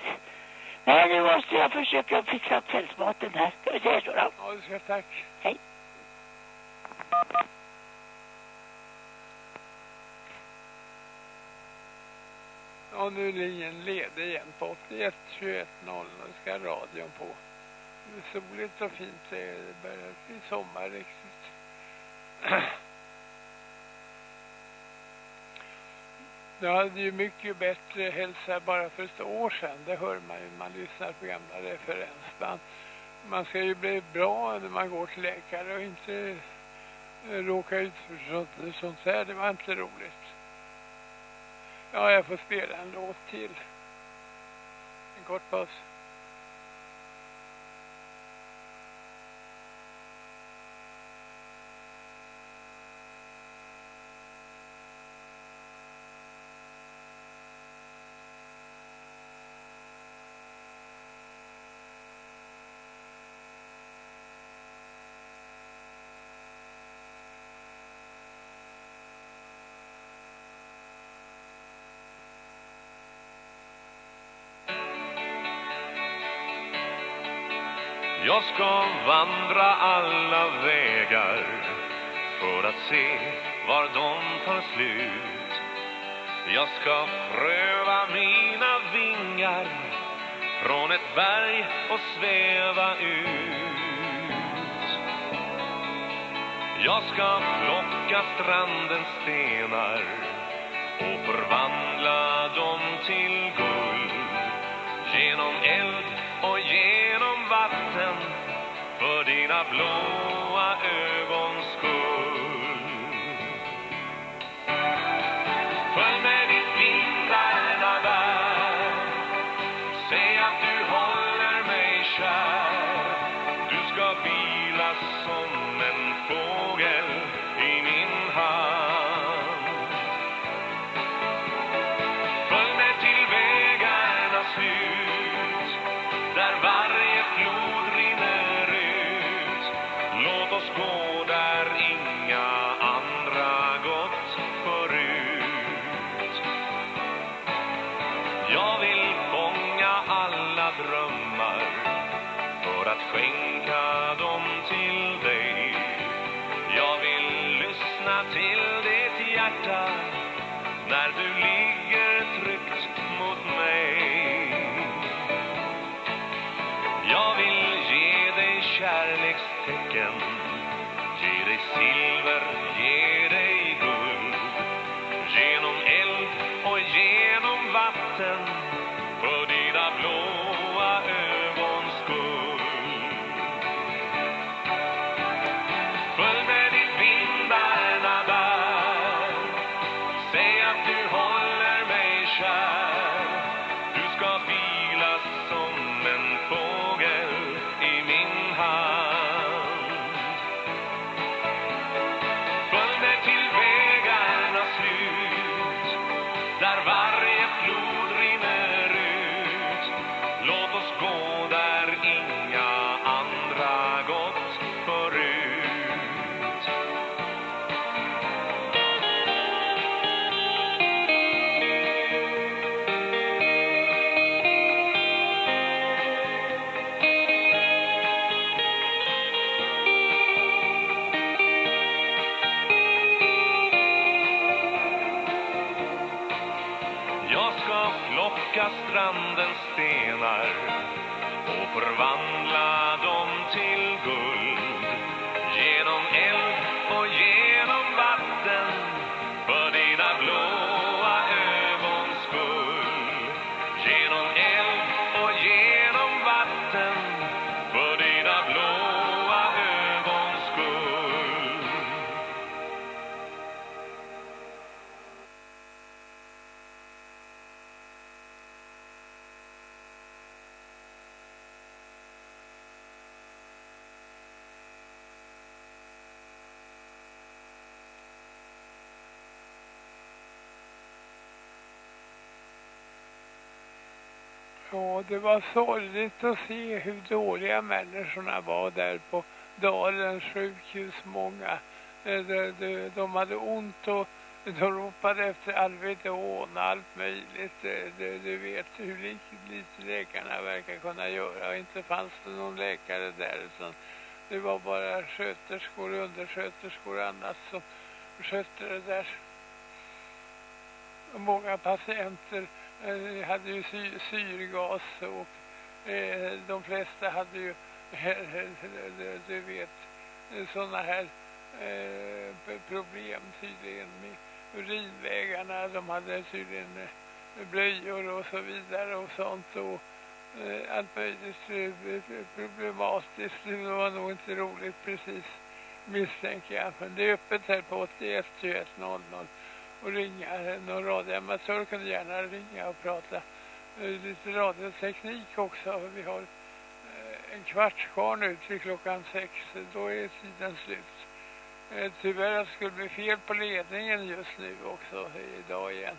Nej, nu måste jag försöka fixa kvällsmaten här. Ska vi säga så då? Ja, du ska tack. Hej. Ja, nu är linjen ledig igen på 81 21 0 och ska radion på. Det är soligt och fint, det börjar bli sommar riktigt. Jag hade ju mycket bättre hälsa bara för ett år sedan. Det hör man ju man lyssnar på gamla referensband. Man ska ju bli bra när man går till läkare och inte eh, råka ut för sånt, sånt här. Det var inte roligt. Ja, jag får spela en låt till. En kort paus. Jag ska vandra alla vägar för att se var de tar slut. Jag ska pröva mina vingar från ett berg och sväva ut. Jag ska plocka strandens stenar och förvandla för det var sorgligt att se hur dåliga människorna var där på Dalens sjukhus. Många. Eh, de, de, de hade ont och de ropade efter Alvedon och allt möjligt. Eh, du vet hur lite, lite läkarna verkar kunna göra. Och inte fanns det någon läkare där. Utan det var bara sköterskor, undersköterskor och annat som skötte det där. Och många patienter eh, hade ju sy syrgas och eh, de flesta hade ju du- vet sådana här eh, problem tydligen med, urinvägarna. De hade tydligen eh, blöjor och så vidare och sånt och eh, allt möjligt eh, problematiskt. Det var nog inte roligt precis misstänker jag. Men det är öppet här på 81 21 00 och ringa. Någon radioamatör kan gärna ringa och prata. Eh, lite radioteknik också. Vi har eh, en kvart kvar nu till klockan sex. Då är tiden slut. Eh, tyvärr skulle det bli fel på ledningen just nu också idag igen.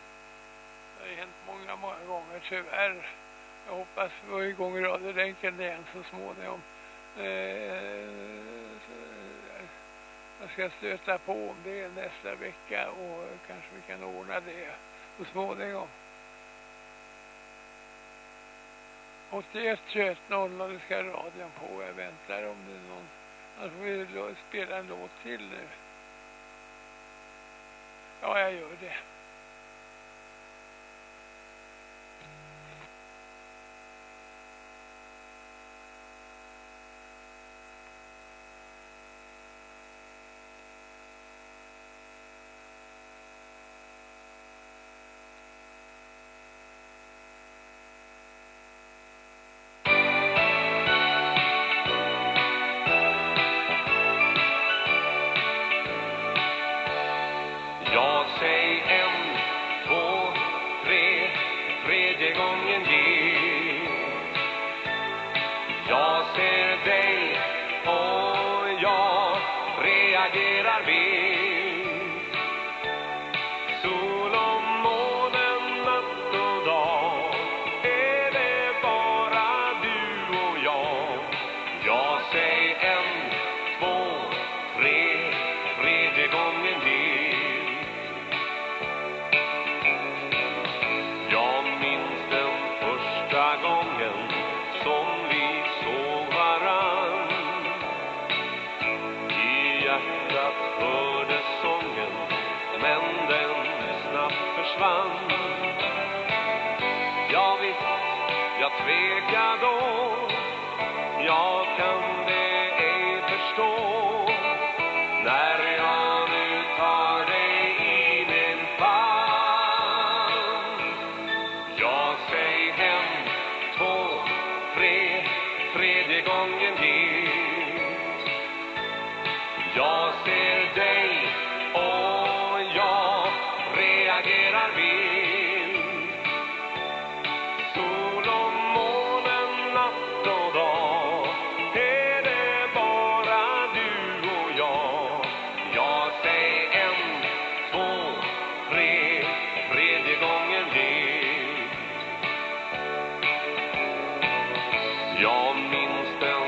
Det har hänt många, många gånger tyvärr. Jag hoppas vi får igång radiolänken igen så småningom. Eh, jag ska stöta på om det nästa vecka och kanske vi kan ordna det så småningom. 81 21 00 ska radion på. Jag väntar om det är någon Annars får vi spela en låt till nu. Ja, jag gör det. Jag minns den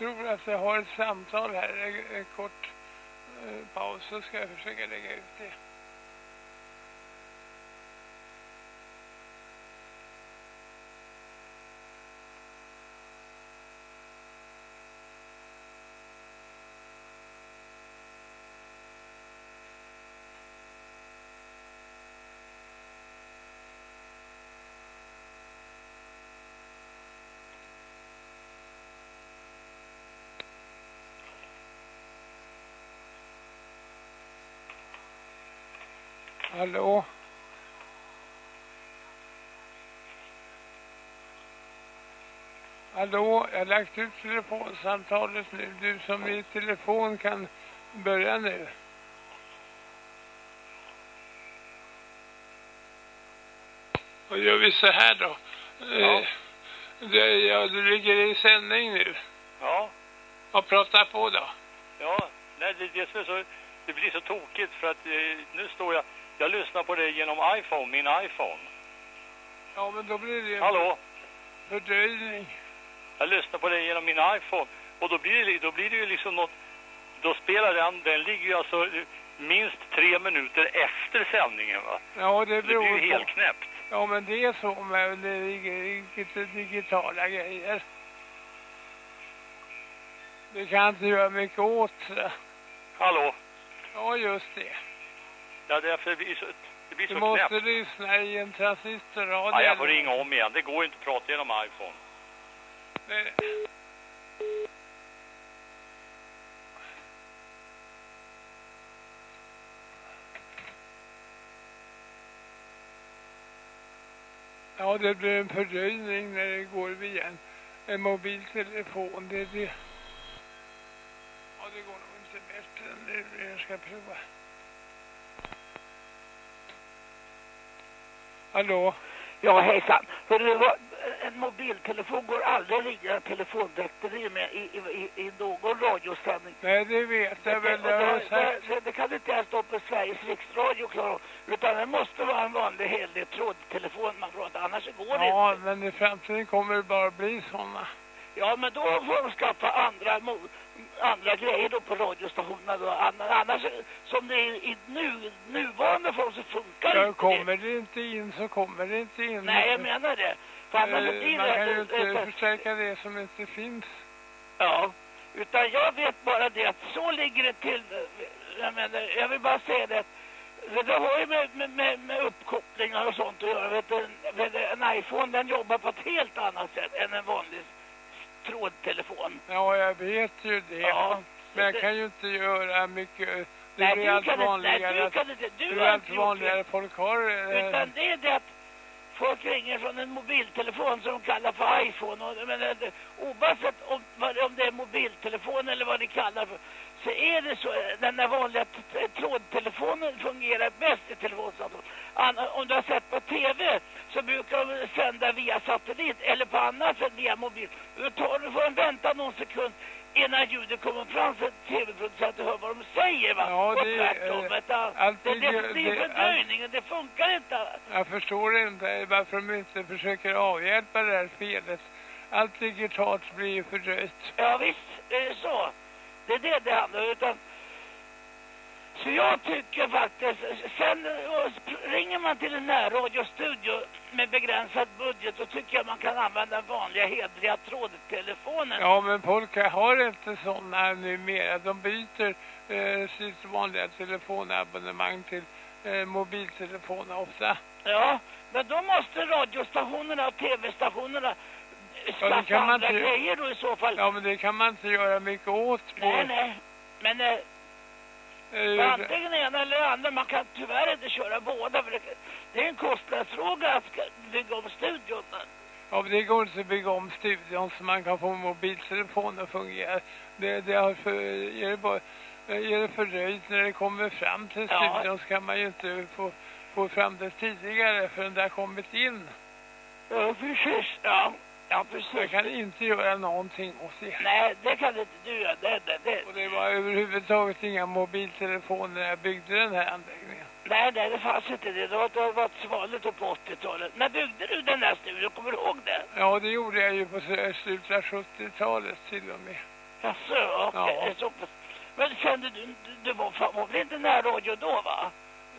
tror att jag har ett samtal här. En, kort eh, paus så ska jag försöka lägga ut det. Hallå? Hallå, jag har lagt ut telefonsamtalet nu. Du som i telefon kan börja nu. Och gör vi så här då. Ja. Eh, det, ja, du ligger i sändning nu. Ja, Och prata på då. ja. Nej, det, det, som är så, det blir så tokigt för att eh, nu står jag... Jag lyssnar på det genom iPhone, min iPhone. Ja, men då blir det Hallå? fördröjning. Jag lyssnar på det genom min iPhone. Och då blir det, då blir det ju liksom något... Då spelar den, den ligger ju alltså minst tre minuter efter sändningen va? Ja, det Det blir beror ju helt på. knäppt. Ja, men det är så med det dig- digitala grejer. Det kan inte göra mycket åt. så. Hallå? Ja, just det. Ja, därför blir så, det blir Du så måste knäppt. lyssna i en transistorradio. Ja, jag får ringa om igen. Det går ju inte att prata genom iPhone. Det- Ja, det blir en fördröjning när det går via en, en mobiltelefon. Det, det... Ja, det går nog inte bättre än det. Jag ska prova. Hallå? Ja, hejsan. Hörru, en mobiltelefon går aldrig att ringa telefondräkter med i, i, i, någon radiosändning. Nej, det vet jag väl. Det har jag det, det, det kan inte ens stå på Sveriges riksradio klara Utan det måste vara en vanlig hederlig trådtelefon man pratar. Annars går det Ja, inte. men i framtiden kommer det bara bli sådana. Ja, men då får de skaffa andra, andra grejer då på radiostationerna. Då. Anna- Annars, som det är i nu, nuvarande form så funkar Ja, inte kommer det inte in så kommer det inte in. det. Nej, jag menar det. För annars Eh, blir Man det... kan ju det- inte det- förstärka det som inte finns. Ja, utan jag vet bara det att så ligger det till. Jag, menar, jag vill bara säga det det, det har ju med, med, med, uppkopplingar och sånt att göra. Vet du, vet du, en iPhone den jobbar på ett helt annat sätt än en vanlig trådtelefon. Ja, jag vet ju det. Ja, Men jag det- kan ju inte göra mycket. Det nej, blir allt kan inte, nej, vanligare. du kan inte. Det Du har allt inte det. vanligare. Folk har... eh, Utan det är det att folk ringer från en mobiltelefon som de kallar för iPhone. Och, men, det- oavsett om, om det är mobiltelefon eller vad de kallar för så är det så. Den där vanliga trådtelefonen fungerar bäst i telefonsamtal. Om du har sett på tv så brukar de sända via satellit eller på annat sätt via mobil. Då tar du får en vänta någon sekund innan ljudet kommer fram så att tv-producenten hör vad de säger. Va? Ja, och det- tvärtom. eh, vet du. allt det, det, det är det- fördröjningen, det funkar inte. Jag förstår inte varför de inte försöker avhjälpa det här felet. Allt digitalt blir fördröjt. Ja visst, är det så. Det är det det handlar om. Utan... Så jag tycker faktiskt, sen ringer man till en närradiostudio med begränsad budget så tycker jag man kan använda den vanliga hedriga trådtelefonen. Ja, men folk har inte sådana numera. De byter eh, sitt vanliga telefonabonnemang till eh, mobiltelefon ofta. Ja, men då måste radiostationerna och tv-stationerna skaffa man andra inte- grejer då i så fall. Ja, men det kan man inte göra mycket åt. På, Nej, nej. Men eh, eh, antingen ena eller andra. Man kan tyvärr inte köra båda. För det, det är en kostnadsfråga att bygga om studion. ja, det går inte att bygga om studion så man kan få mobiltelefonen att fungera. Det, det har för, är, det bara, är det fördröjt när det kommer fram till Ja. studion så kan man ju inte få, få fram det tidigare förrän det har kommit in. Ja, precis. Ja Jag kan inte göra någonting åt det. Nej, det kan inte du göra. Det, det, det. Och det var överhuvudtaget inga mobiltelefoner när jag byggde den här anläggningen. Nej, nej, det fanns inte det. Det var, det var ett svaligt då på 80-talet. När byggde du den där studion? Kommer du ihåg det? Ja, det gjorde jag ju på slutet av 70-talet till och med. Jaså, okej. Ja. Så pass. Men kände du, du, du var, fan, var väl inte närradio då va?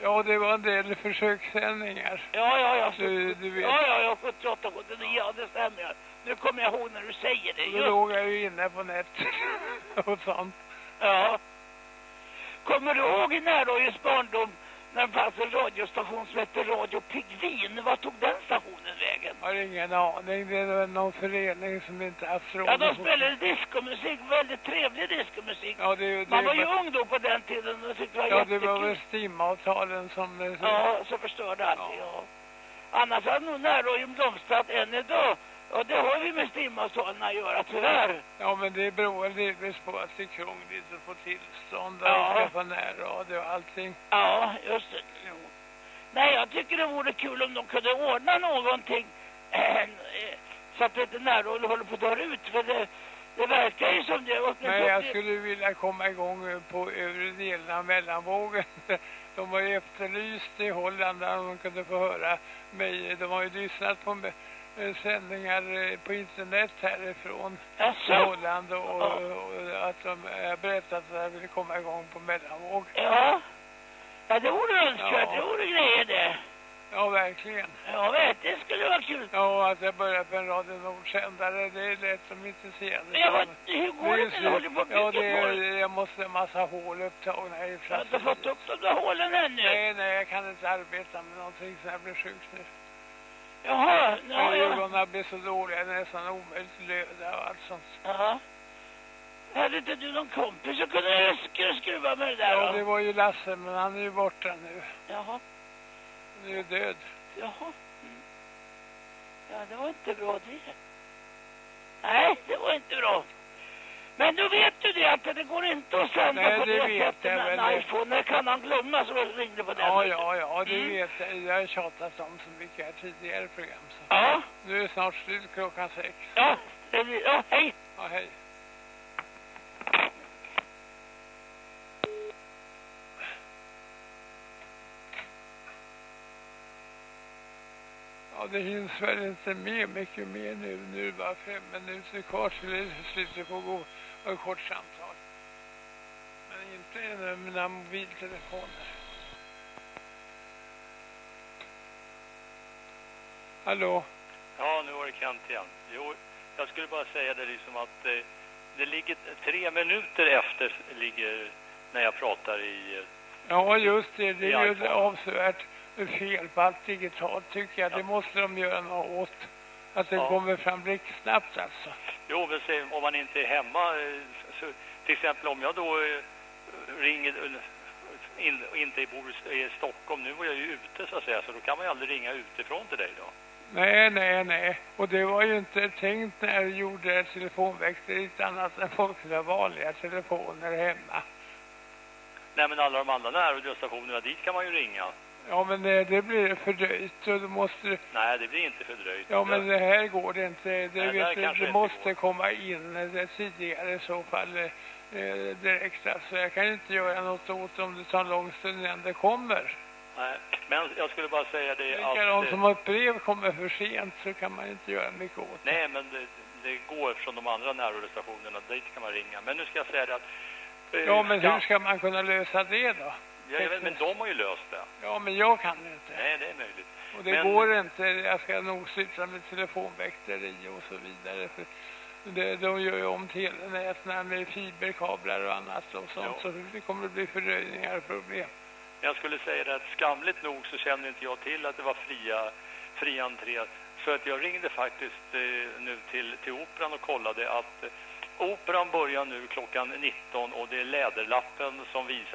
Ja, det var en del försökssändningar. Ja, ja, ja. Du, du vet, ja, ja, ja, 78, 79, ja det stämmer. Nu kommer jag ihåg när du säger det. då Just, låg jag ju inne på nätet och sånt. ja. Kommer du ihåg i närradions barndom när det fanns en radiostation som hette Radio Pigvin? Vad tog den stationen vägen? Jag har ingen aning. Det är någon förening som inte haft Ja, råd de spelade diskomusik, väldigt trevlig diskomusik. Ja, det, det, Man var ju var- ung då på den tiden och tyckte det var Ja, det jättekul. var väl STIM-avtalen som... Ja, så förstörde allt det, ja. Annars hade nog närradion blomstrat än idag. Och det har vi med stimavtalen att göra, tyvärr. Ja, men det beror delvis på att det är krångligt att få tillstånd och Ja. skaffa närradio och allting. Ja, just det. Jo. Nej, jag tycker det vore kul om de kunde ordna någonting eh, så att inte närradion håller på att dö ut. För det, det verkar ju som det. Och Men jag skulle vilja komma igång på övre delen av mellanvågen. De har ju efterlyst i Holland där de kunde få höra mig. De har ju lyssnat på eh, sändningar eh, på internet härifrån Jaså? Holland och, och, och att de har berättat att jag ville komma igång på mellanvåg. Ja. Ja, det vore önskvärt. Ja. Det vore grejer det. Ja, verkligen. Jag vet, det skulle vara kul. Ja, att jag började på en Radio Nord-sändare, det är lätt som intresserade. Men jag vet, hur går det du håller på att Ja, det är, det? jag måste ha massa hål upptagna i Jag har inte fått upp de där hålen ännu. Nej, nej, jag kan inte arbeta med någonting så jag blir sjuk nu. Jaha, ja, Ja, ögonen blir så dåliga, nästan omöjligt löda och allt sånt. ja. Hade inte du någon kompis som kunde sk- skruva med det där Ja, då? det var ju Lasse, men han är ju borta nu. Jaha, Han är ju död. jaha. Mm. Ja, det var inte bra det. Nej, det var inte bra. Men då vet du det att det går inte att sända Nej, på det det, vet sättet jag med en iPhone. Det kan han glömma så ringde på den. Ja, ja, ja, det Mm. vet jag. Jag har tjatat om så mycket här tidigare program. Så. Ja, Nu är det snart slut klockan sex. ja, det blir, ja, hej. Ja, hej. Ja, det hinns väl inte med mycket mer nu. Nu är det bara fem minuter kvar till det slutet på gå och kort samtal. Men inte med mina mobiltelefoner. Hallå? Ja, nu var det Kent igen. Jo, jag skulle bara säga det liksom att eh, det ligger tre minuter efter ligger när jag pratar i... Eh, Ja, just det. Det är ju avsevärt fel på allt digitalt tycker jag. Ja. Det måste de göra något åt. Att det Ja. kommer fram blixtsnabbt alltså. jo, men om man inte är hemma, eh, så, till exempel om jag då eh, ringer, eh, in, inte bor i Stockholm, nu var jag ju ute så att säga, så då kan man ju aldrig ringa utifrån till dig då. Nej, nej, nej. Och det var ju inte tänkt när jag gjorde telefonväxteriet annat än folk skulle ha vanliga telefoner hemma. Nej, men alla de andra närradiostationerna, dit kan man ju ringa. Ja, men det, det blir fördröjt och då måste... Nej, det blir inte fördröjt. Ja, men det här går det inte. Det, Nej, vet det inte måste går. komma in eh, det tidigare i så fall eh, eh, direkt. Alltså, jag kan inte göra något åt om det tar lång stund innan det kommer. Nej, men jag skulle bara säga det Likadant att... som ett brev kommer för sent så kan man inte göra mycket åt det. Nej, men det, det går från de andra närradiostationerna. Dit kan man ringa. Men nu ska jag säga det att... eh, Ja, men ska- hur ska man kunna lösa det då? Ja, jag vet, men de har ju löst det. Ja, men jag kan inte. Nej, det är möjligt. Och det men- går inte. Jag ska nog sluta med telefonväkteri och så vidare. För det, de gör ju om telenäten med fiberkablar och annat och sånt. Ja. Så det kommer att bli fördröjningar och problem. Jag skulle säga det att skamligt nog så kände inte jag till att det var fria, fri entré. Så att jag ringde faktiskt eh, nu till, till Operan och kollade att eh, Operan börjar nu klockan 19 och det är läderlappen som är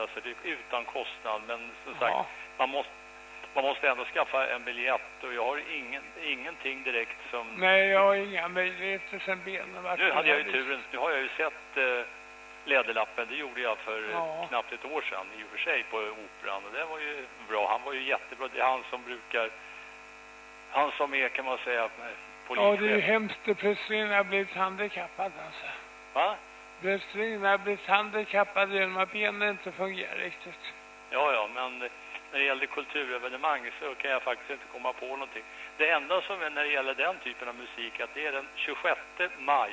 utan kostnad. Men som sagt, Ja. man måste, man måste ändå skaffa en biljett och jag har ingen, ingenting direkt som... Nej, jag har inga möjligheter sen benen Nu hade jag ju turen, nu har jag ju sett eh, Läderlappen, det gjorde jag för Ja. knappt ett år sedan i och för sig på Operan och det var ju bra, han var ju jättebra, det är han som brukar, han som är kan man säga eh, Ja, det är ju polischef. hemskt. Plötsligt har jag blivit handikappad alltså. Va? Plötsligt har blivit handikappad genom att benen inte fungerar riktigt. Ja, ja, men när det gäller kulturevenemang så kan jag faktiskt inte komma på någonting. Det enda som är när det gäller den typen av musik att det är den 26 maj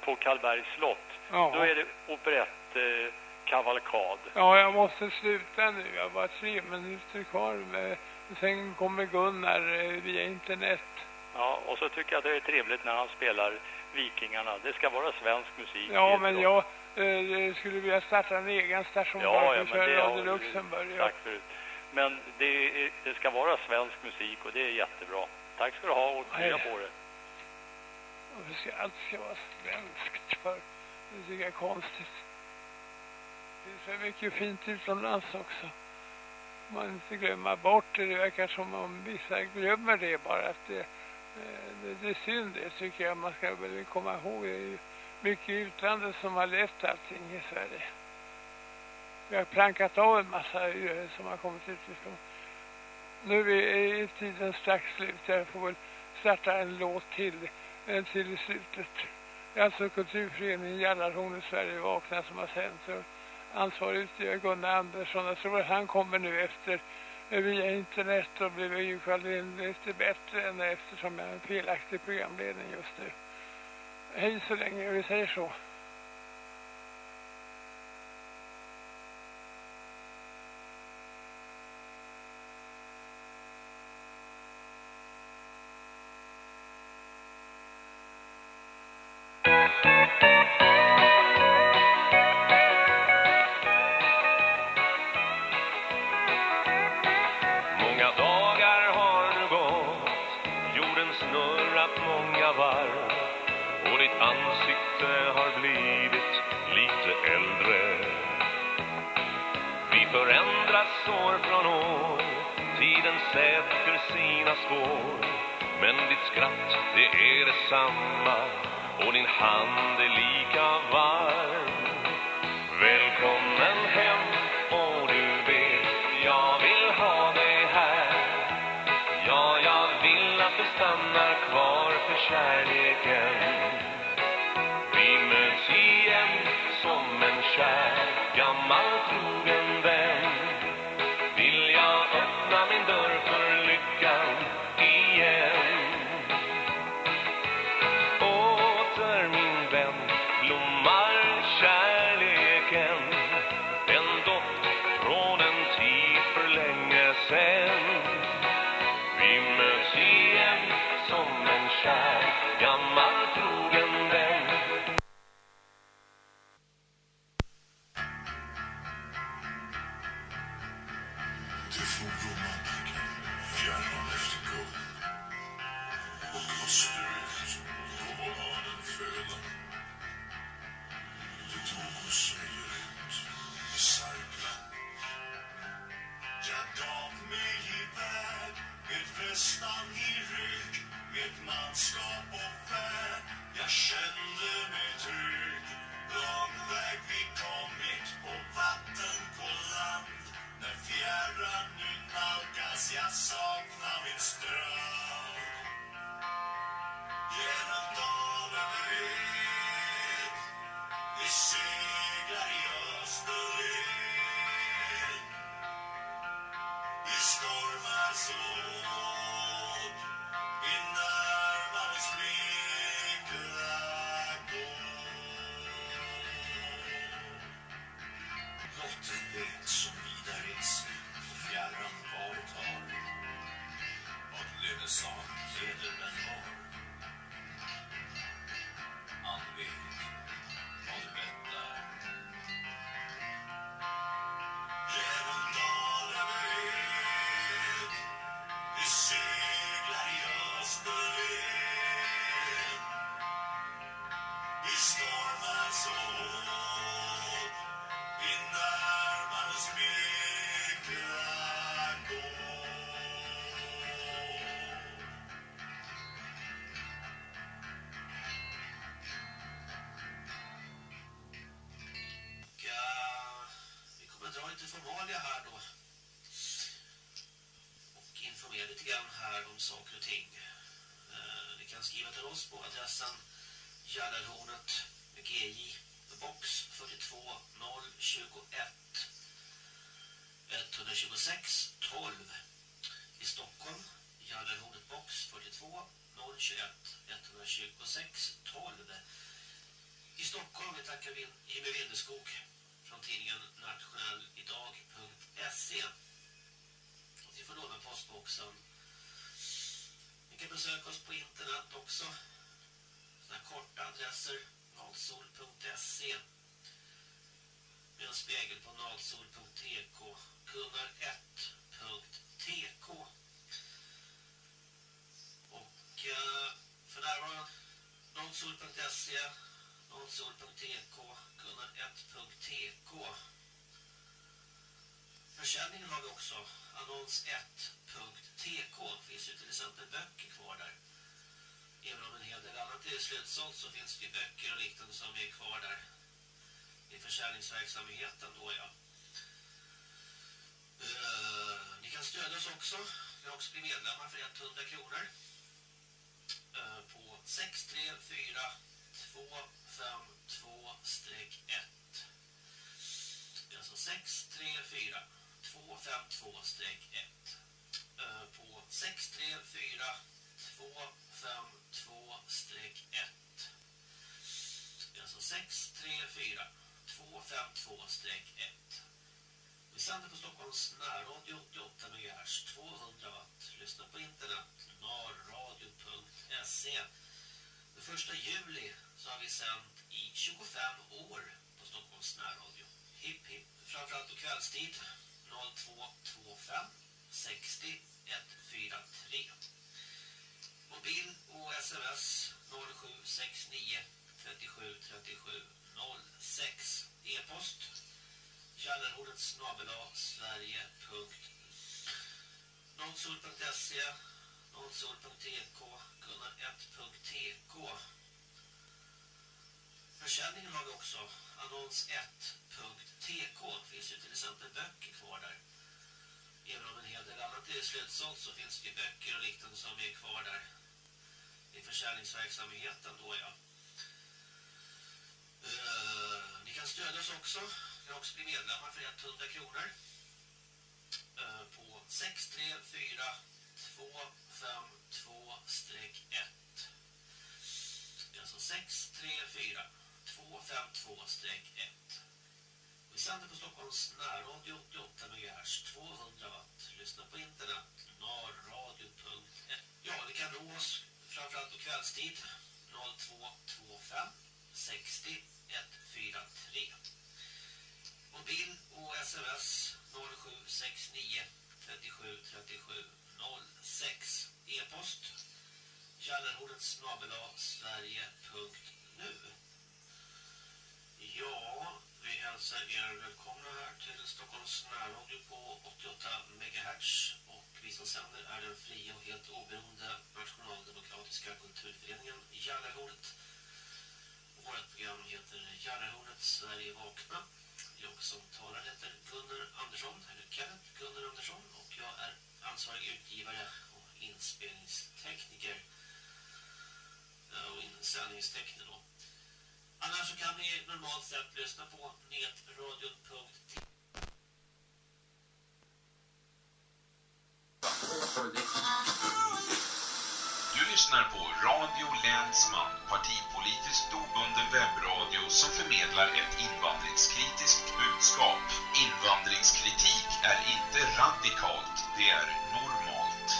på Karlbergs slott. Ja. Då är det operett eh, kavalkad. Ja, jag måste sluta nu. Jag har bara tre minuter kvar. Med, sen kommer Gunnar eh, via internet. Ja, och så tycker jag att det är trevligt när han spelar Vikingarna. Det ska vara svensk musik. Ja, Det men jag eh, skulle vilja starta en egen station Ja, bara ja, för det Radio Luxemburg. Ja. sagt förut. Men det, är, det ska vara svensk musik och det är jättebra. Tack ska du ha och krya på det. Varför ska allt ska vara svenskt för? Det tycker jag är konstigt. Det så mycket fint utomlands också. Man inte glömma bort det. Det verkar som om vissa glömmer det bara. Att det, Eh, det, det är synd det tycker jag. Man ska väl komma ihåg. Det är ju mycket utlandet som har lett allting i Sverige. Vi har plankat av en massa som har kommit utifrån. Nu är tiden strax slut. Jag får väl starta en låt till en till i slutet. Det är alltså kulturföreningen Jallarhorn i Sverige vakna som har sänt. Ansvarig utgivare Gunnar Andersson. Jag tror att han kommer nu efter via internet och blev ju lite bättre än eftersom jag har en felaktig programledning just nu. Hej så länge vi säger så. Går. Men ditt skratt, det är detsamma. Och din hand är lika kommer att lite formalia här då. Och informera lite grann här om saker och ting. Eh, ni kan skriva till oss på adressen Jallarhornet GJ box 42021 126 12 i Stockholm. Gallerhornet box 42 021 126 12 i Stockholm. Vi tackar Jimmy Vindeskog från tidningen nationellidag.se. Ni får låna postboxen. Ni kan besöka oss på internet också. sådana korta adresser nalsol.se. med en spegel på nalsol.tk. gunnar1.tk och eh, för närvarande nalsol.se nadsol.tk gunnar1.tk Försäljningen har vi också annons1.tk finns ju till exempel böcker kvar där även om en hel del annat är slutsålt så finns det böcker och liknande som är kvar där i försäljningsverksamheten då ja. Uh, ni kan stödja oss också. Ni kan också bli medlemmar för 100 kronor. Uh, på 634 252-1. Det är alltså 634 252-1. Eh, på 634 252-1. Det är alltså 634 252-1. Vi sänder på Stockholms närradio 88 MHz 200 watt. Lyssna på internet narradio.se. Den första juli så har vi sänt i 25 år på Stockholms närradio. Hipp hipp. Framförallt på kvällstid 0225 60 143. Mobil och sms 0769 37 37 06. E-post Källarordet snabela sverige.nonsol.se nonsol.tk gunnar1.tk Försäljningen har vi också. Annons1.tk finns ju till exempel böcker kvar där. Även om en hel del annat är slutsålt så finns det böcker och liknande som är kvar där. I försäljningsverksamheten då ja. Uh, ni kan stödja oss också. Ni kan också bli medlemmar för 100 kronor. Uh, på 634 252-1 det är alltså 634 252-1 vi sänder på Stockholms närradio 88 MHz 200 watt. Lyssna på internet narradio.1 ja ni kan nå oss framförallt på kvällstid 0225 60 143 mobil och sms 0769 37 37 06 e-post Källarordet snabela sverige.nu Ja, vi hälsar er välkomna här till Stockholms närradio på 88 MHz och vi som sänder är den fria och helt oberoende nationaldemokratiska kulturföreningen Jallarhornet. Vårt program heter Jallarhornet Sverige vakna. Jag som talar heter Gunnar Andersson, eller Kenneth Gunnar Andersson och jag är ansvarig utgivare och inspelningstekniker eh, och insändningstekniker då. Annars så kan ni normalt sett lyssna på netradion.tv lyssnar på Radio Länsman, partipolitiskt obunden webbradio som förmedlar ett invandringskritiskt budskap. Invandringskritik är inte radikalt, det är normalt.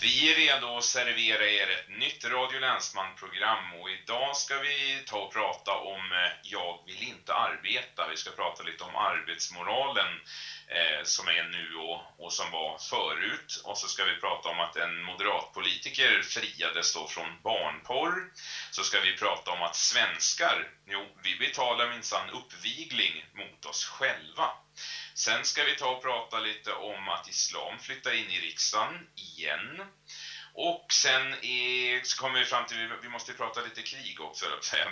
Vi är redo att servera er ett nytt Radio Länsman-program och idag ska vi ta och prata om eh, Jag vill inte arbeta. Vi ska prata lite om arbetsmoralen eh, som är nu och, och som var förut. Och så ska vi prata om att en moderatpolitiker friades då från barnporr. Så ska vi prata om att svenskar, jo, vi betalar minsann uppvigling mot oss själva. Sen ska vi ta och prata lite om att islam flyttar in i riksdagen igen. Och sen är, så kommer vi fram till, vi, vi måste prata lite krig också,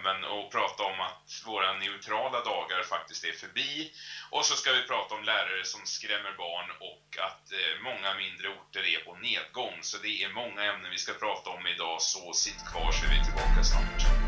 men, och prata om att våra neutrala dagar faktiskt är förbi. Och så ska vi prata om lärare som skrämmer barn och att eh, många mindre orter är på nedgång. Så det är många ämnen vi ska prata om idag, så sitt kvar så är vi tillbaka snart.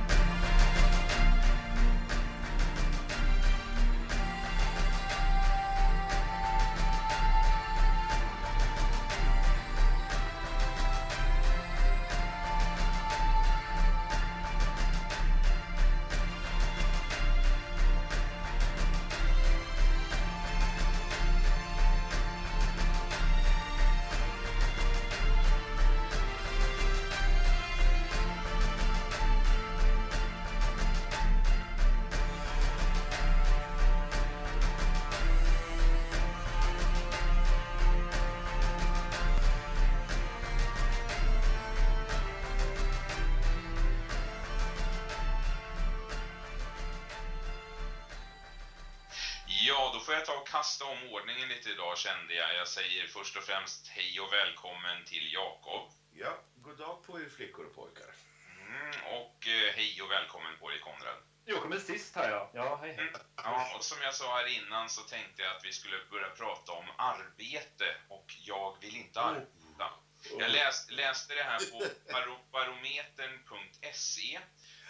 Ta och kasta om ordningen lite idag kände jag. Jag säger först och främst hej och välkommen till Jakob. Ja, god dag på er flickor och pojkar. Mm, och eh, hej och välkommen på dig Konrad. Jag kommer sist här ja. Ja, hej hej. Ja, och som jag sa här innan så tänkte jag att vi skulle börja prata om arbete och jag vill inte arbeta. Jag läs, läste det här på baro- barometern.se.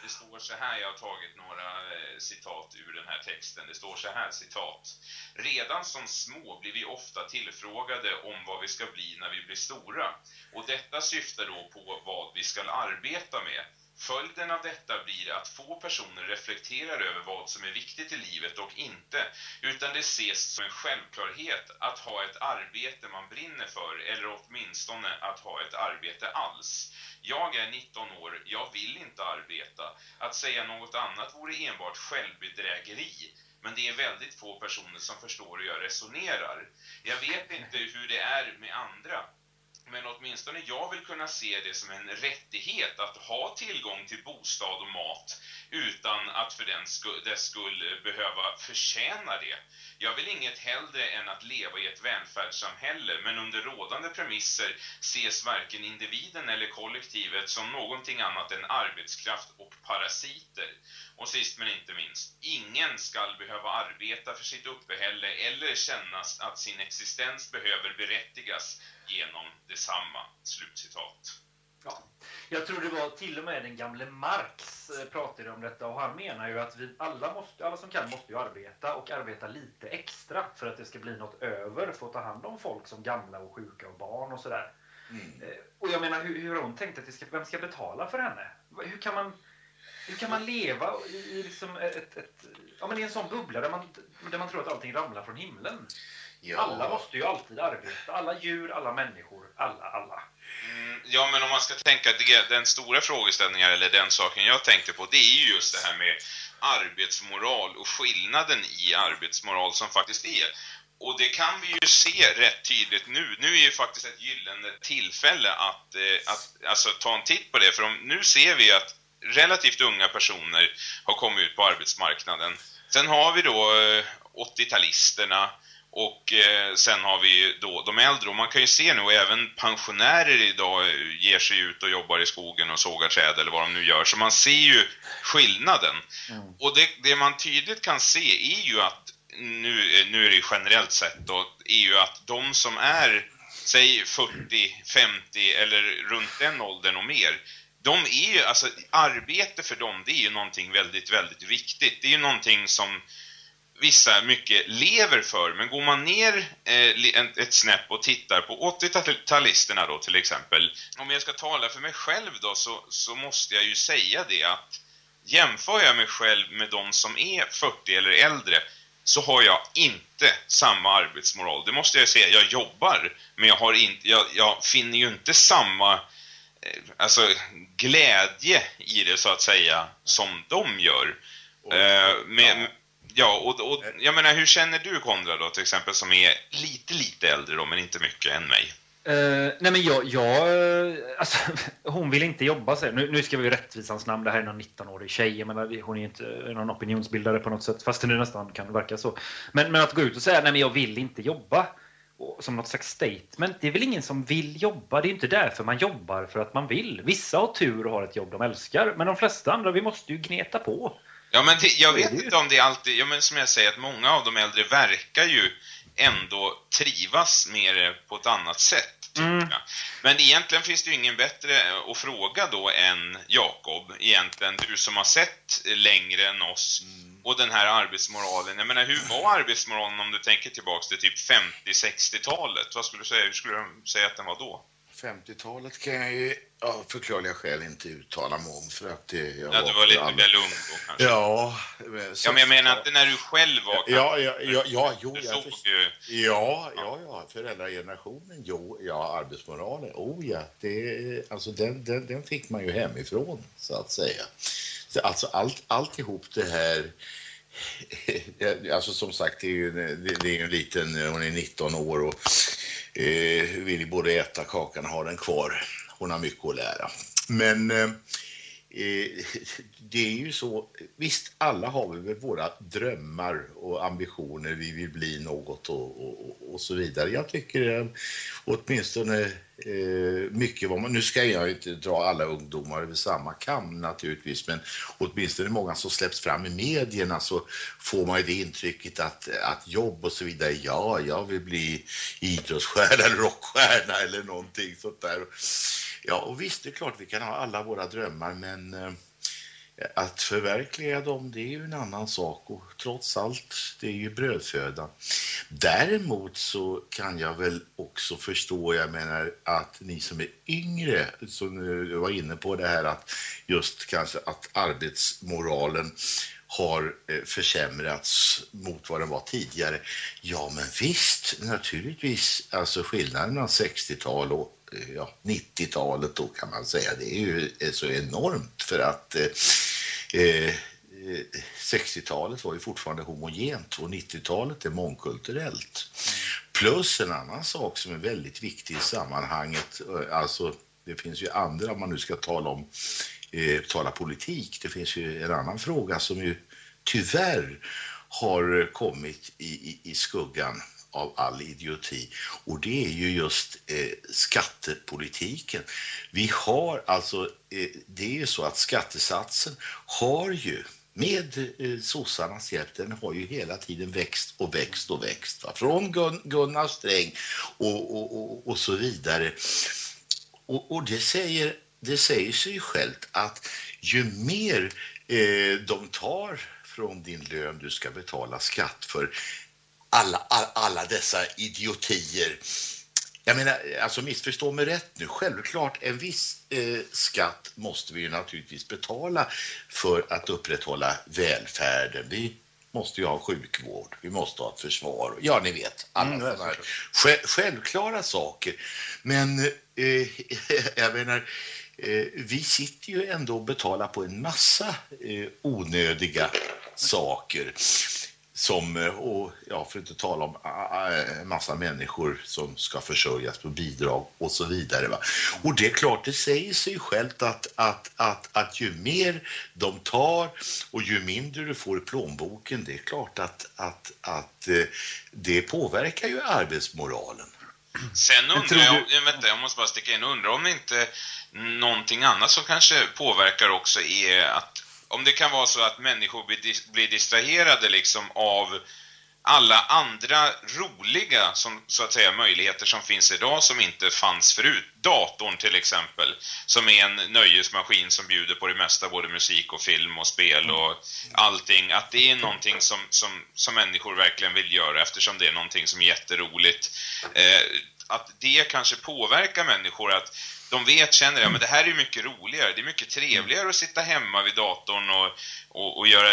Det står så här, jag har tagit några eh, citat ur den här texten. Det står så här, citat. Redan som små blir vi ofta tillfrågade om vad vi ska bli när vi blir stora. Och detta syftar då på vad vi ska arbeta med. Följden av detta blir att få personer reflekterar över vad som är viktigt i livet och inte, utan det ses som en självklarhet att ha ett arbete man brinner för eller åtminstone att ha ett arbete alls. Jag är 19 år, jag vill inte arbeta. Att säga något annat vore enbart självbedrägeri. Men det är väldigt få personer som förstår hur jag resonerar. Jag vet inte hur det är med andra. Men åtminstone jag vill kunna se det som en rättighet att ha tillgång till bostad och mat utan att för den skull, dess skull behöva förtjäna det. Jag vill inget hellre än att leva i ett välfärdssamhälle men under rådande premisser ses varken individen eller kollektivet som någonting annat än arbetskraft och parasiter. Och sist men inte minst, ingen skall behöva arbeta för sitt uppehälle eller känna att sin existens behöver berättigas genom detsamma. Slutcitat. Ja. Jag tror det var till och med den gamle Marx eh, pratade om detta och han menar ju att vi alla, måste, alla som kan måste ju arbeta och arbeta lite extra för att det ska bli något över för att ta hand om folk som gamla och sjuka och barn och sådär. Mm. Eh, Och jag menar hur, hur har hon tänkt att det ska, vem ska betala för henne? Hur kan man, hur kan man leva i, i liksom ett, ett, ja, men i en sån bubbla där man, där man tror att allting ramlar från himlen? Ja. Alla måste ju alltid arbeta. Alla djur, alla människor, alla, alla. Mm, ja, men om man ska tänka det, den stora frågeställningen eller den saken jag tänkte på, det är ju just det här med arbetsmoral och skillnaden i arbetsmoral som faktiskt är. Och det kan vi ju se rätt tydligt nu. Nu är ju faktiskt ett gyllene tillfälle att, eh, att alltså, ta en titt på det. För om, nu ser vi att relativt unga personer har kommit ut på arbetsmarknaden. Sen har vi då eh, 80-talisterna och eh, sen har vi då de äldre. Och man kan ju se nu, och även pensionärer idag eh, ger sig ut och jobbar i skogen och sågar träd eller vad de nu gör. Så man ser ju skillnaden. Och det, det man tydligt kan se är ju att, nu, nu är det ju generellt sett då, är ju att de som är, säg 40, 50 eller runt den åldern och mer, de är ju, alltså arbete för dem, det är ju någonting väldigt, väldigt viktigt. Det är ju någonting som vissa mycket lever för. Men går man ner eh, ett snäpp och tittar på 80-talisterna då till exempel. Om jag ska tala för mig själv då så, så måste jag ju säga det att jämför jag mig själv med de som är 40 eller äldre så har jag inte samma arbetsmoral. Det måste jag säga. Jag jobbar, men jag, har inte, jag, jag finner ju inte samma eh, alltså, glädje i det så att säga som de gör. Eh, med, ja, och, och jag menar, hur känner du Konrad då till exempel som är lite, lite äldre då, men inte mycket än mig? Eh, nej men jag, jag eh, alltså, hon vill inte jobba så. Nu, nu ska vi i rättvisans namn, det här är någon 19-årig tjej. Jag menar, hon är inte någon opinionsbildare på något sätt, fast det nu nästan kan verka så. Men, men att gå ut och säga nej men jag vill inte jobba som något slags statement. Det är väl ingen som vill jobba. Det är inte därför man jobbar för att man vill. Vissa har tur och har ett jobb de älskar, men de flesta andra, vi måste ju gneta på. Ja, men det, jag vet inte om det är alltid... Ja, men som jag säger, att många av de äldre verkar ju ändå trivas med det på ett annat sätt. Mm. Men egentligen finns det ju ingen bättre att fråga då än Jakob, egentligen. Du som har sett längre än oss. Och den här arbetsmoralen. Jag menar, hur var arbetsmoralen om du tänker tillbaks till typ 50-60-talet? Vad skulle du säga? Hur skulle du säga att den var då? 50-talet kan jag ju av förklarliga skäl inte uttala mig om för att det, jag Ja, du var lite väl ung då kanske. Ja, Ja, men jag menar inte när du själv var Ja, ja, ja, ja, jo, Du jag såg ju... Ja, ja, ja, föräldragenerationen, jo, ja, arbetsmoralen, oh ja, det, alltså den, den, den fick man ju hemifrån, så att säga. Så, alltså allt, alltihop det här, alltså som sagt, det är ju, en- det, det är en liten, hon är 19 år och eh, vill både äta kakan och ha den kvar. Hon har mycket att lära. Men eh, eh, det är ju så, visst alla har vi väl våra drömmar och ambitioner, vi vill bli något och, och, och så vidare. Jag tycker eh, åtminstone eh, Eh, mycket vad man, nu ska jag inte dra alla ungdomar över samma kam naturligtvis, men åtminstone många som släpps fram i medierna så får man ju det intrycket att, att jobb och så vidare, ja, jag vill bli idrottsstjärna eller rockstjärna eller någonting sånt där. Ja, och visst, det är klart vi kan ha alla våra drömmar, men eh, att förverkliga dem, det är ju en annan sak och trots allt, det är ju brödföda. Däremot så kan jag väl också förstå, jag menar att ni som är yngre, som du var inne på det här att just kanske att arbetsmoralen har eh, försämrats mot vad den var tidigare. Ja, men visst, naturligtvis, alltså skillnaden mellan 60-tal och Eh, ja, 90-talet då kan man säga, det är ju eh, så enormt för att eh, eh 60-talet var ju fortfarande homogent och 90-talet är mångkulturellt. Plus en annan sak som är väldigt viktig i sammanhanget, alltså det finns ju andra, om man nu ska tala om eh, tala politik, det finns ju en annan fråga som ju tyvärr har kommit i, i, i skuggan av all idioti och det är ju just eh, skattepolitiken. Vi har alltså, eh, det är ju så att skattesatsen har ju med eh, sossarnas hjälp, den har ju hela tiden växt och växt och växt. Va? Från Gun Gunnar Sträng och, och, och, och så vidare. Och, och det, säger, det säger sig självt att ju mer eh, de tar från din lön du ska betala skatt för alla, alla, alla dessa idiotier. Jag menar, alltså missförstå mig rätt nu. Självklart, en viss eh, skatt måste vi ju naturligtvis betala för att upprätthålla välfärden. Vi måste ju ha sjukvård, vi måste ha ett försvar. Ja, ni vet, alla Mm, sådana här sj- självklara saker. Men eh, jag menar, eh, vi sitter ju ändå och betalar på en massa eh, onödiga saker som, eh, och ja, för att inte tala om en massa människor som ska försörjas på bidrag och så vidare. Va? Och det är klart, det säger sig självt att, att, att, att ju mer de tar och ju mindre du får i plånboken, det är klart att, att, att eh, det påverkar ju arbetsmoralen. Sen undrar jag, du- jag, vänta, jag måste bara sticka in, undrar om inte någonting annat som kanske påverkar också är att om det kan vara så att människor blir, blir distraherade liksom av alla andra roliga som, så att säga, möjligheter som finns idag som inte fanns förut. Datorn till exempel, som är en nöjesmaskin som bjuder på det mesta, både musik och film och spel och allting. Att det är någonting som, som, som människor verkligen vill göra eftersom det är någonting som är jätteroligt. Eh, att det kanske påverkar människor att de vet, känner jag, men det här är mycket roligare. Det är mycket trevligare att sitta hemma vid datorn och, och, och göra,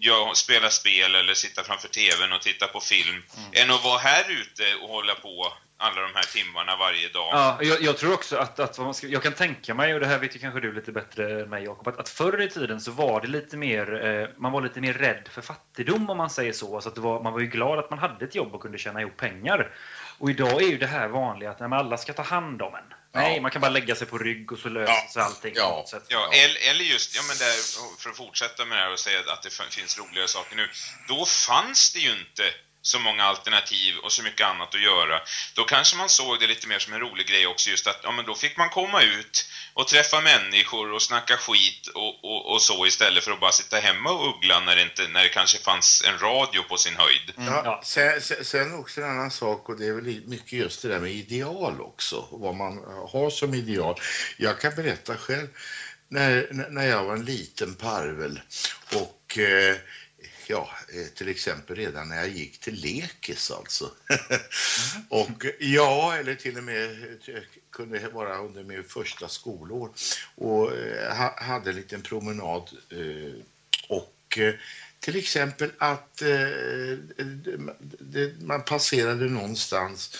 gö- spela spel eller sitta framför tvn och titta på film än att vara här ute och hålla på alla de här timmarna varje dag. Ja, jag, jag tror också att, att ska, jag kan tänka mig, och det här vet ju kanske du lite bättre än mig Jakob, att, att förr i tiden så var det lite mer, eh, man var lite mer rädd för fattigdom om man säger så. Alltså att var, man var ju glad att man hade ett jobb och kunde tjäna ihop pengar. Och idag är ju det här vanliga att nej, alla ska ta hand om en. Nej, man kan bara lägga sig på rygg och så löser sig allting. något sätt. Ja, eller, eller just, ja men där, för att fortsätta med det här och säga att det finns roligare saker nu. Då fanns det ju inte så många alternativ och så mycket annat att göra. Då kanske man såg det lite mer som en rolig grej också just att, ja men då fick man komma ut och träffa människor och snacka skit och, och, och så istället för att bara sitta hemma och uggla när det, inte, när det kanske fanns en radio på sin höjd. Ja, sen, sen, sen också en annan sak och det är väl mycket just det där med ideal också. Vad man har som ideal. Jag kan berätta själv när, när jag var en liten parvel och eh, ja, eh, till exempel redan när jag gick till lekis alltså. och ja, eller till och med eh, kunde vara under min första skolår och eh, ha, hade en liten promenad eh, och eh, till exempel att det, man passerade någonstans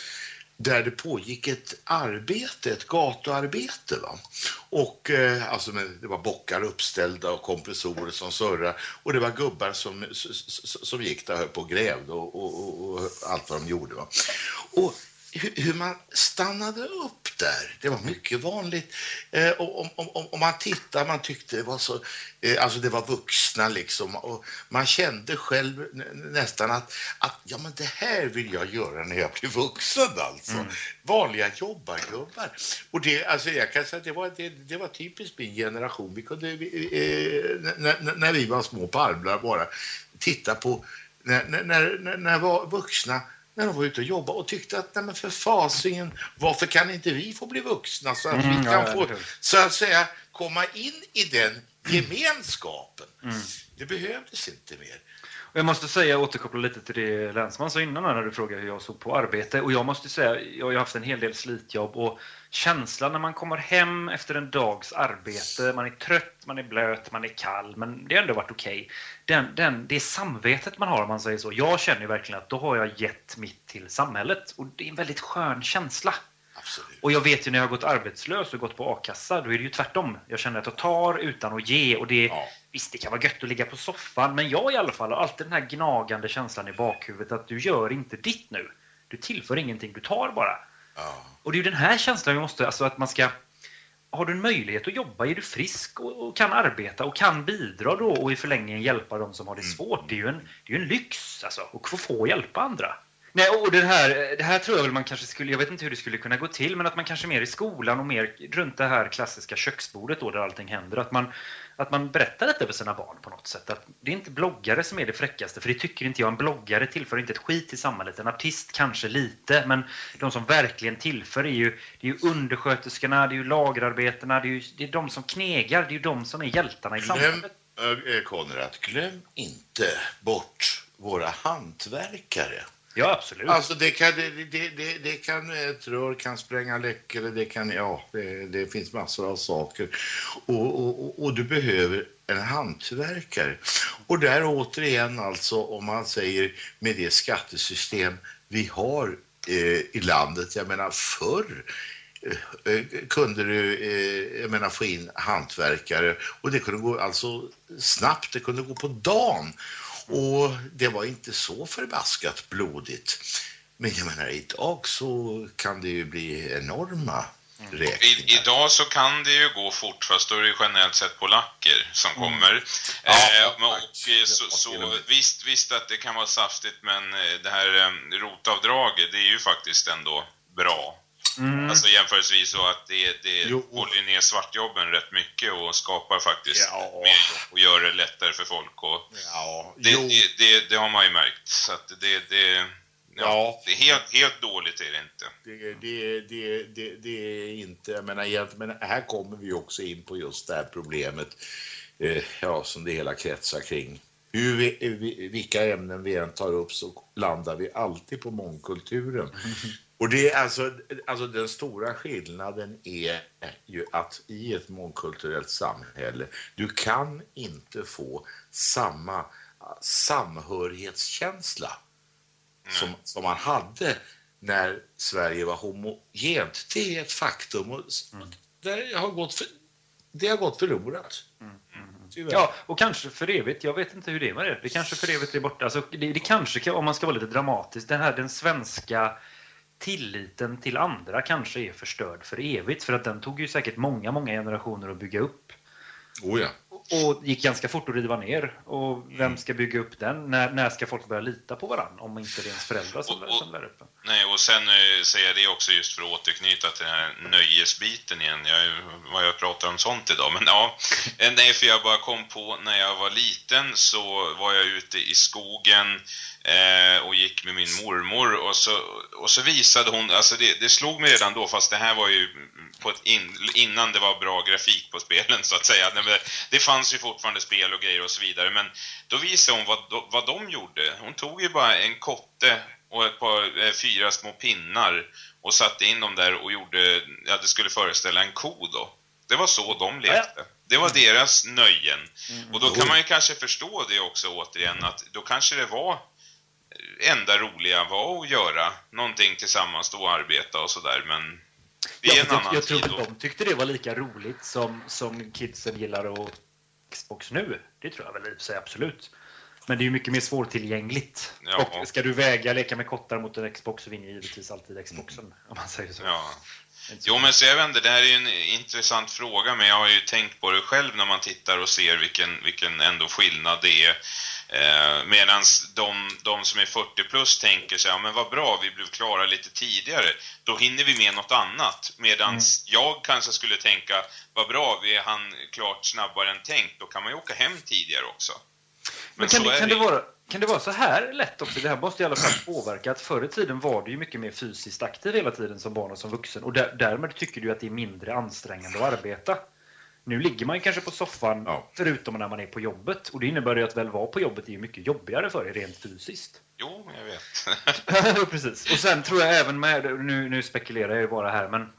där det pågick ett arbete, ett gatuarbete. Va? Och eh, alltså med, det var bockar uppställda och kompressorer som surrade och det var gubbar som, som gick där på och grävde och, och, och, och allt vad de gjorde. Va? Och hur, man stannade upp där. Det var mycket vanligt. Eh, om, om, om, man tittar, man tyckte det var så, eh, alltså det var vuxna liksom. Och man kände själv nä- nästan att, att ja men det här vill jag göra när jag blir vuxen alltså. Vanliga jobbargubbar. Och det, alltså jag kan säga att det var, det, det var typiskt min generation. Vi kunde, eh, när, när- vi var små palmlar bara, titta på när, när, när, när, när var vuxna när de var ute och jobbade och tyckte att nej men för fasingen, varför kan inte vi få bli vuxna så att Mm, vi kan ja, få så att säga komma in i den gemenskapen. Mm. Det behövdes inte mer. Och Jag måste säga, återkoppla lite till det Länsman sa innan när du frågade hur jag såg på arbete. Och jag måste säga, jag har ju haft en hel del slitjobb och känslan när man kommer hem efter en dags arbete, man är trött, man är blöt, man är kall, men det har ändå varit okej. Den, den, det samvetet man har om man säger så. Jag känner ju verkligen att då har jag gett mitt till samhället och det är en väldigt skön känsla. Och jag vet ju när jag har gått arbetslös och gått på a-kassa, då är det ju tvärtom. Jag känner att jag tar utan att ge. Och det, Visst, det kan vara gött att ligga på soffan, men jag i alla fall har alltid den här gnagande känslan i bakhuvudet att du gör inte ditt nu. Du tillför ingenting, du tar bara. Och det är ju den här känslan vi måste, alltså att man ska har du en möjlighet att jobba, är du frisk och, kan arbeta och kan bidra då och i förlängningen hjälpa de som har det svårt. Det är ju en, det är en lyx alltså, att få hjälpa andra. Nej, och det här, det här tror jag väl man kanske skulle, jag vet inte hur det skulle kunna gå till, men att man kanske mer i skolan och mer runt det här klassiska köksbordet då där allting händer, att man, att man berättar detta för sina barn på något sätt. Att det är inte bloggare som är det fräckaste, för det tycker inte jag. En bloggare tillför inte ett skit till samhället. En artist kanske lite, men de som verkligen tillför är ju, det är ju undersköterskorna, det är ju lagerarbetarna, det är ju det är de som knegar, det är ju de som är hjältarna i Glöm, samhället. äh, Konrad, glöm inte bort våra hantverkare. Ja, absolut. Alltså det kan, det, det, det, kan, eh, ett rör kan spränga läckor, det kan, ja, det, det finns massor av saker. Och, och, och- du behöver en hantverkare. Och där återigen alltså, om man säger med det skattesystem vi har eh, i landet, jag menar förr eh, eh, kunde du jag menar, få in hantverkare och det kunde gå alltså snabbt, det kunde gå på dagen. Och det var inte så förbaskat blodigt. Men jag menar, idag så kan det ju bli enorma räkningar. I, idag så kan det ju gå fort, fast då är det generellt sett polacker som Mm. kommer. eh, men, och, eh, så, så, visst, visst att det kan vara saftigt, men eh, det här eh, rotavdraget, det är ju faktiskt ändå bra. Mm. Alltså jämförelsevis så att det, det Jo. håller ner svartjobben rätt mycket och skapar faktiskt mer jobb och gör det lättare för folk. Och Ja, det, det, det, det har man ju märkt. Så att det, det, ja, Ja. det är helt, helt dåligt är det inte. Det, det, det, det, det är inte, jag menar men här kommer vi också in på just det här problemet eh, ja, som det hela kretsar kring. Hur vi, vi, vilka ämnen vi än tar upp så landar vi alltid på mångkulturen. Och det är alltså, alltså den stora skillnaden är ju att i ett mångkulturellt samhälle, du kan inte få samma samhörighetskänsla som, som man hade när Sverige var homogent. Det är ett faktum och s- det, har gått för, det har gått förlorat. Tyvärr. Ja, och kanske för evigt. Jag vet inte hur det är med det. Det kanske för evigt är borta. Alltså, det, det kanske, kan- om man ska vara lite dramatisk, den här den svenska tilliten till andra kanske är förstörd för evigt. För att den tog ju säkert många, många generationer att bygga upp. Oh ja. Och gick ganska fort att riva ner. Och vem ska bygga upp den? När, när ska folk börja lita på varandra? Om inte det är ens föräldrar som, Och- och- som lär upp den. Nej, och sen eh, säger jag det också just för att återknyta till den här nöjesbiten igen. Jag, vad jag pratar om sånt idag, men ja. Eh, Nej, för jag bara kom på när jag var liten så var jag ute i skogen eh, och gick med min mormor och så, och så visade hon, alltså det, det slog mig redan då, fast det här var ju på ett in, innan det var bra grafik på spelen så att säga. Det fanns ju fortfarande spel och grejer och så vidare, men då visade hon vad, vad de gjorde. Hon tog ju bara en kotte och ett par, eh, fyra små pinnar och satte in dem där och gjorde, ja det skulle föreställa en ko då. Det var så de lekte. Det var deras nöjen. Och då kan man ju kanske förstå det också återigen att då kanske det var enda roliga var att göra någonting tillsammans då och arbeta och sådär men det är Ja, en jag, annan jag tror tid att de tyckte det var lika roligt som, som kidsen gillar att Xbox nu. Det tror jag väl i sig absolut. Men det är ju mycket mer svårtillgängligt. Ja. Och ska du väga leka med kottar mot en Xbox så vinner givetvis alltid Xboxen. Om man säger så. Ja. Jo, men så jag vet inte, det här är ju en intressant fråga, men jag har ju tänkt på det själv när man tittar och ser vilken, vilken ändå skillnad det är. Eh, Medan de, de som är 40 plus tänker sig, ja men vad bra, vi blev klara lite tidigare. Då hinner vi med något annat. Medan Mm. jag kanske skulle tänka, vad bra, vi hann klart snabbare än tänkt. Då kan man ju åka hem tidigare också. Men kan, så det, är kan, det vara, kan det vara så här lätt också? Det här måste i alla fall påverka att förr i tiden var du ju mycket mer fysiskt aktiv hela tiden som barn och som vuxen. Och där, därmed tycker du att det är mindre ansträngande att arbeta. Nu ligger man ju kanske på soffan Ja. förutom när man är på jobbet. Och det innebär ju att väl vara på jobbet är ju mycket jobbigare för er rent fysiskt. Jo, jag vet. Precis. Och sen tror jag även med, nu, nu spekulerar jag ju bara här, men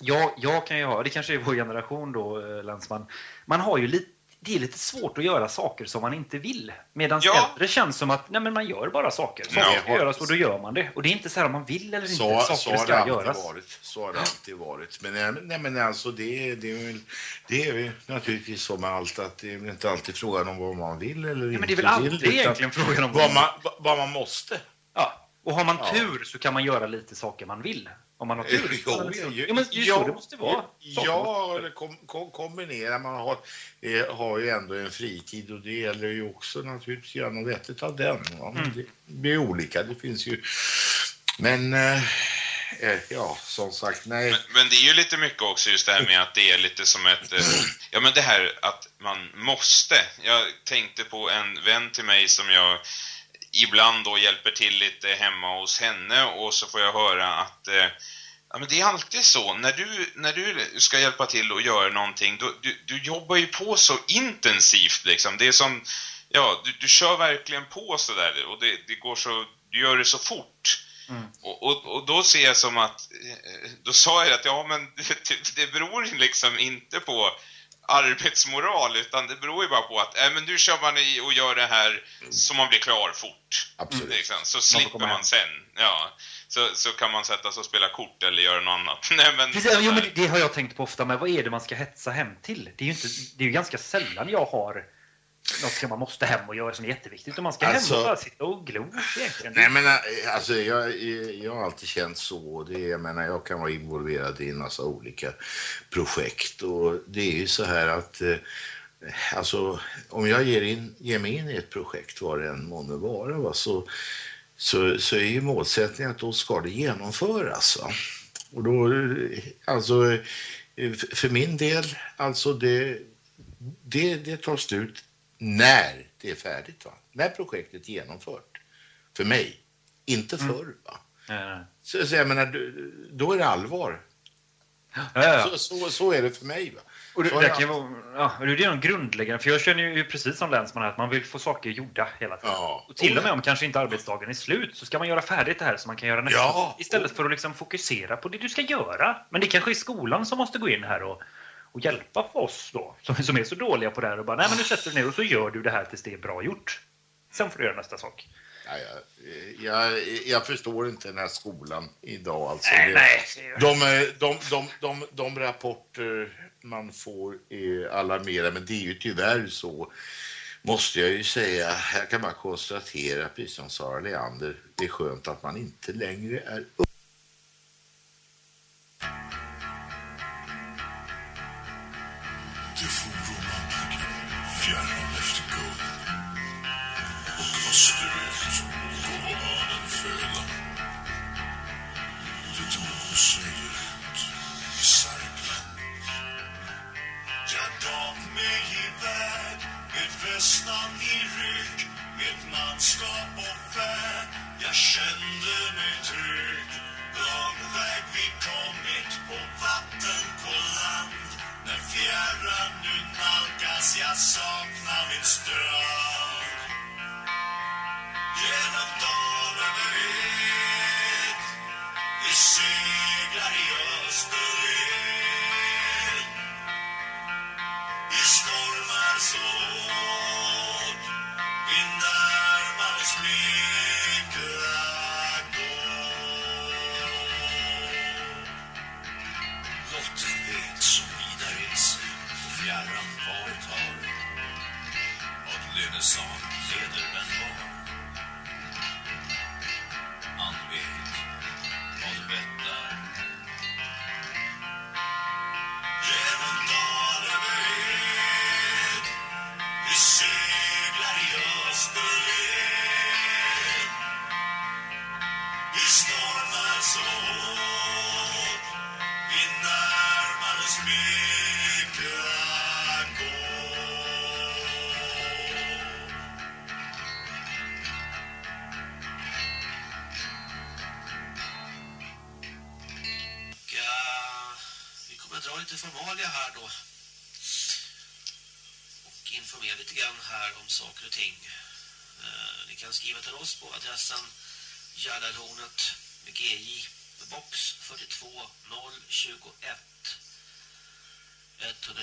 jag, jag kan ju ha, det kanske är vår generation då, eh, Länsman, man har ju lite det är lite svårt att göra saker som man inte vill. Medan Ja. äldre känns som att nej, men man gör bara saker. Saker Ja. ska göras och då gör man det. Och det är inte så här om man vill eller inte. Så, saker så har det ska alltid göras. varit. Så har det alltid varit. Men, nej, nej, men alltså det, det, är väl, det är väl naturligtvis så med allt att det är inte alltid frågan om vad man vill eller Ja, inte men det är väl vill. alltid utan egentligen frågan om vad man, vad man måste. Ja. Och har man tur så kan man göra lite saker man vill. Om man har tur. Jo, ju- ja, men ju så det måste vara. Ja, eller kom, kom, kombinera. Man har, eh, har ju ändå en fritid och det gäller ju också naturligtvis att göra något vettigt av den. Va? Mm. Det, det är olika, det finns ju... Men, eh, eh, ja, som sagt, nej. Men, men det är ju lite mycket också just det här med att det är lite som ett... eh, Ja, men det här att man måste. Jag tänkte på en vän till mig som jag ibland då hjälper till lite hemma hos henne och så får jag höra att eh, ja, men det är alltid så. När du, när du ska hjälpa till och göra någonting, då, du, du jobbar ju på så intensivt liksom. Det är som, ja, du, du kör verkligen på så där och det, det går så, du gör det så fort. Och, och, och då ser jag som att, eh, då sa jag att ja men det, det beror liksom inte på arbetsmoral utan det beror ju bara på att äh, men nu kör man i och gör det här så man blir klar fort. Absolut. Liksom. Så slipper man hem. sen. Ja. Så, så kan man sätta sig och spela kort eller göra något annat. Nej, men, Precis, jo, men det- det har jag tänkt på ofta, men vad är det man ska hetsa hem till? Det är ju, inte, det är ju ganska sällan jag har något som man måste hem och göra som är jätteviktigt. Och man ska Alltså- hem och bara sitta och glo egentligen. Nej, men eh, alltså, jag, jag har alltid känt så. Det, jag, menar, jag kan vara involverad i en massa olika projekt. Och det är ju så här att eh, alltså, om jag ger, in, ger mig in i ett projekt, vad det än månde vara, va, så, så, så är ju målsättningen att då ska det genomföras. Va? Och då, eh, alltså, eh, för min del, alltså det, det, det tar slut när det är färdigt. Va? När projektet är genomfört. För mig. Inte förr. Va? Nej, nej. Så, så jag menar, då är det allvar. Ja, ja. Så, så, så är det för mig. Va? Och det, det, är kan vara, ja, och det är de grundläggande, för jag känner ju precis som länsman att man vill få saker gjorda hela tiden. Ja. Och till och med om kanske inte arbetsdagen är slut så ska man göra färdigt det här så man kan göra nästa. Ja. Istället för att liksom fokusera på det du ska göra. Men det kanske är skolan som måste gå in här och, och hjälpa oss då, som, som är så dåliga på det här och bara nej men nu sätter du ner och så gör du det här tills det är bra gjort. Sen får du göra nästa sak. Ja, jag, jag, jag förstår inte den här skolan idag. Alltså, Nej, det, nej. De, de, de, de, de rapporter man får är alarmerande, men det är ju tyvärr så, måste jag ju säga. Jag kan bara konstatera, precis som Sara Leander, det är skönt att man inte längre är upp. Och österut gå örnen föda. Det tog oss söderut i Särkland. Jag gav mig iväg med västan i rygg med manskap och färd. Jag kände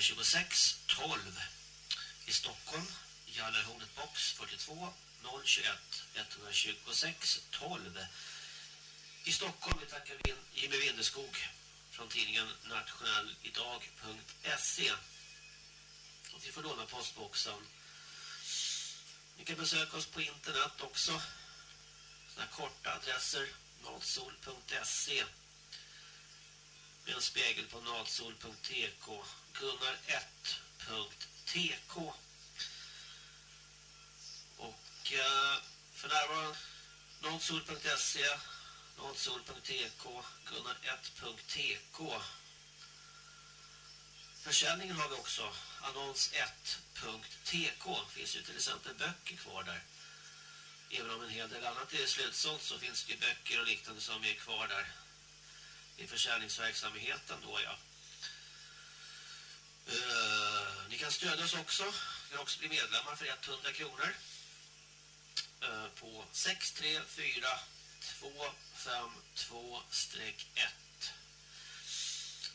26 12 i Stockholm. Gallerhornet box 42 021 126 12 i Stockholm. Vi tackar Jimmy Windeskog från tidningen nationellidag.se och vi får låna postboxen. Ni kan besöka oss på internet också. sådana korta adresser natsol.se med en spegel på natsol.tk gunnar1.tk och eh, för närvarande natsol.se natsol.tk gunnar1.tk Försäljningen har vi också. Annons1.tk finns ju till exempel böcker kvar där. Även om en hel del annat är slutsålt så finns det ju böcker och liknande som är kvar där i försäljningsverksamheten då ja. Uh, ni kan stödja oss också. Ni kan också bli medlemmar för 100 kronor. Uh, på 634252-1.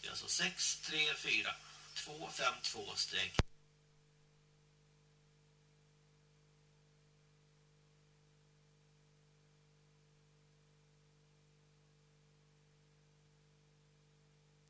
Det är alltså 634252-1.